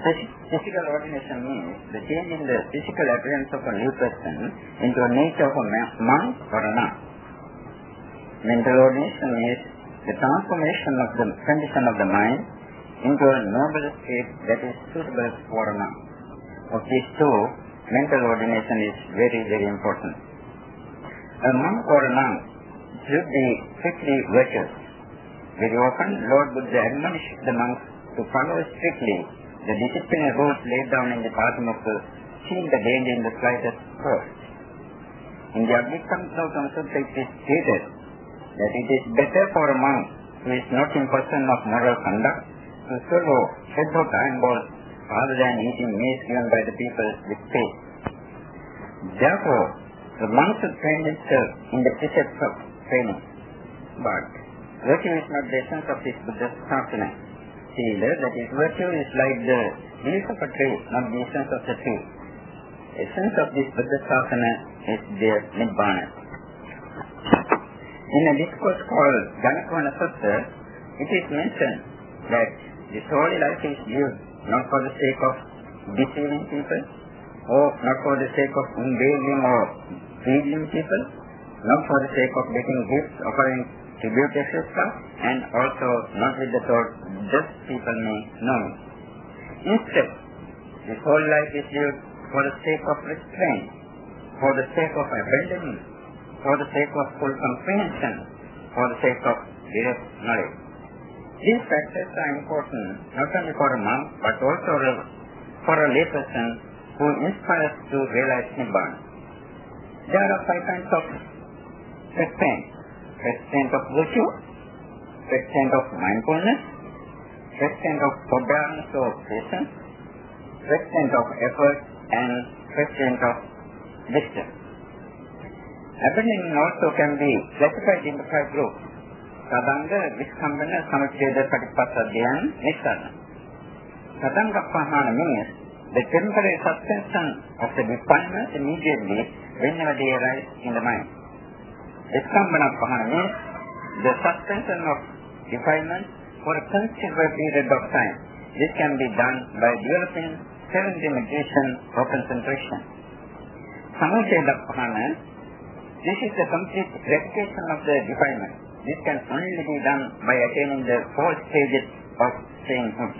S1: Physical ordination means the change in the physical appearance of a new person into a nature of a monk or a nun. Mental ordination is the transformation of the condition of the mind into a noble state that is suitable for a nun. Of these two, mental ordination is very, very important. A monk or a nun should be strictly virtuous. Very often, Lord Buddha admonished the monks to follow strictly the discipline rules laid down in the bottom of the seeing the danger in the slightest first. In the Abhikam Sutta it is stated that it is better for a monk who is not in person of moral conduct to swallow head of iron balls rather than eating meat given by the people with faith. Therefore, the monk should train himself in the precepts of training. But virtue is not the essence of this Buddhist Shasana. Sila, that is, virtue is like the leaf of a tree, not the essence of the tree. The essence of this Shasana is their Nibbana. In a discourse called Janakvana Sutta, it is mentioned that this holy life is used not for the sake of deceiving people, or not for the sake of inveigling or feeding people, not for the sake of getting gifts, offering tribute, etc., and also not with the thought just people may know. Instead, this whole life is used for the sake of restraint, for the sake of abandonment, for the sake of full comprehension, for the sake of direct knowledge. These factors are important not only for a monk but also for a layperson who inspires to realize Nibbana. There are five kinds of restraint. Restraint of virtue, restraint of mindfulness, restraint of forbearance or patience, restraint of effort, and restraint of wisdom. Abandoning also can be classified into five groups. Viskambana, Samacheda, Patipasadya, and Nishana. Sadanga Pahana means the temporary suspension of the refinement immediately whenever they arise in the mind. Viskambana Pahana the suspension of defilement for a considerable period of time. This can be done by developing serenity meditation or concentration. Samucheda Pahana, this is the complete replication of the defilement. This can only be done by attaining the four stages of staying put.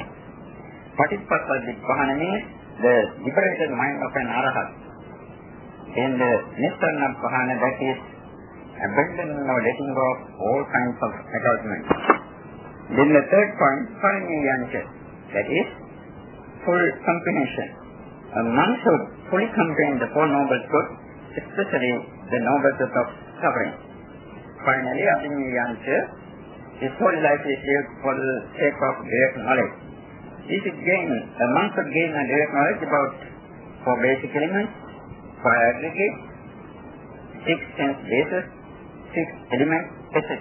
S1: Patipasadipahana means the liberated mind of an arahat. In the Nisarna Pahana that is abandoning or letting go of all kinds of attachment. Then the third point, Paramayancha, that is full comprehension. A monk should fully comprehend the Four Noble Truths, especially the Noble of suffering. Finally, Abhinyayancha, his whole life is lived for the sake of direct knowledge. He should gain, a monk should gain a direct knowledge about four basic elements, five aggregates, six sense bases, six elements, etc.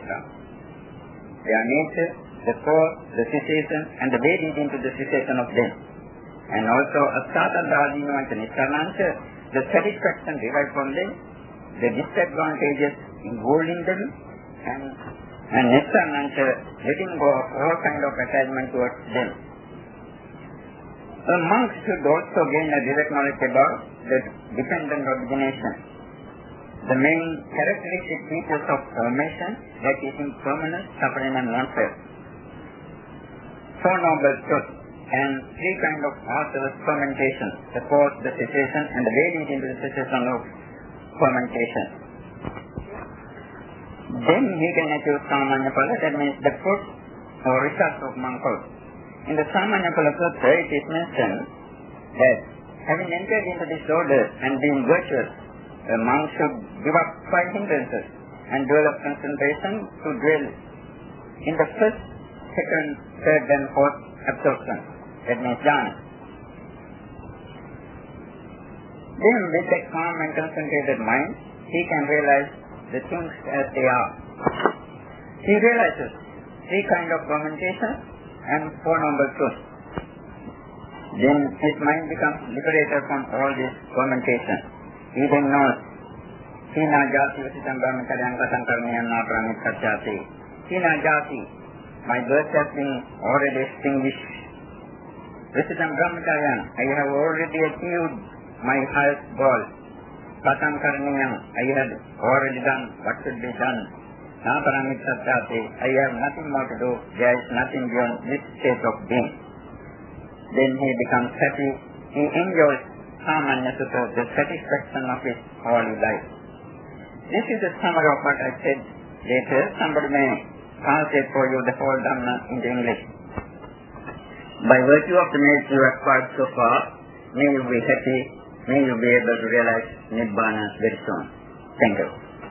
S1: Their nature, the cause, the cessation, and the way leading to the cessation of them. And also, Astata Dhalinavancha Niskarnancha, the satisfaction derived from them, the disadvantages involving them, and, and Niskarnancha, letting go of all kind of attachment towards them. A monk should also gain a direct knowledge about the dependent origination. The main characteristic features of formation that is impermanence, suffering and non-self. Four noble truths and three kind of authors fermentation, the cause, the cessation and the leading to the cessation of fermentation. Then he can achieve Samanya Pala, that means the fruit or result of monkhood. In the Samanya Pala Sutra, it is mentioned that having entered into this order and being virtuous, a monk should give up five hindrances and develop concentration to dwell in the first, second, third and fourth absorption. That means jhana. Then with a calm and concentrated mind, he can realize the things as they are. He realizes three kind of fermentation and four noble truths. Then his mind becomes liberated from all this fermentation. Then knows Hina jati visitam brahmacharyan kasam karmayan na brahmacharjati. Hina jati, my birth has been already extinguished. Visitam brahmacharyan, I have already achieved my highest goal. Kasam karmayan, I have already done what should be done. Na brahmacharjati, I have nothing more to do. There is nothing beyond this state of being. Then he becomes happy. He enjoys Samanya Sutta, the satisfaction of his holy life. This is the summary of what I said later. Somebody may translate for you the whole Dhamma into English. By virtue of the merit you acquired so far, may you be happy, may you be able to realize Nibbana very soon. Thank you.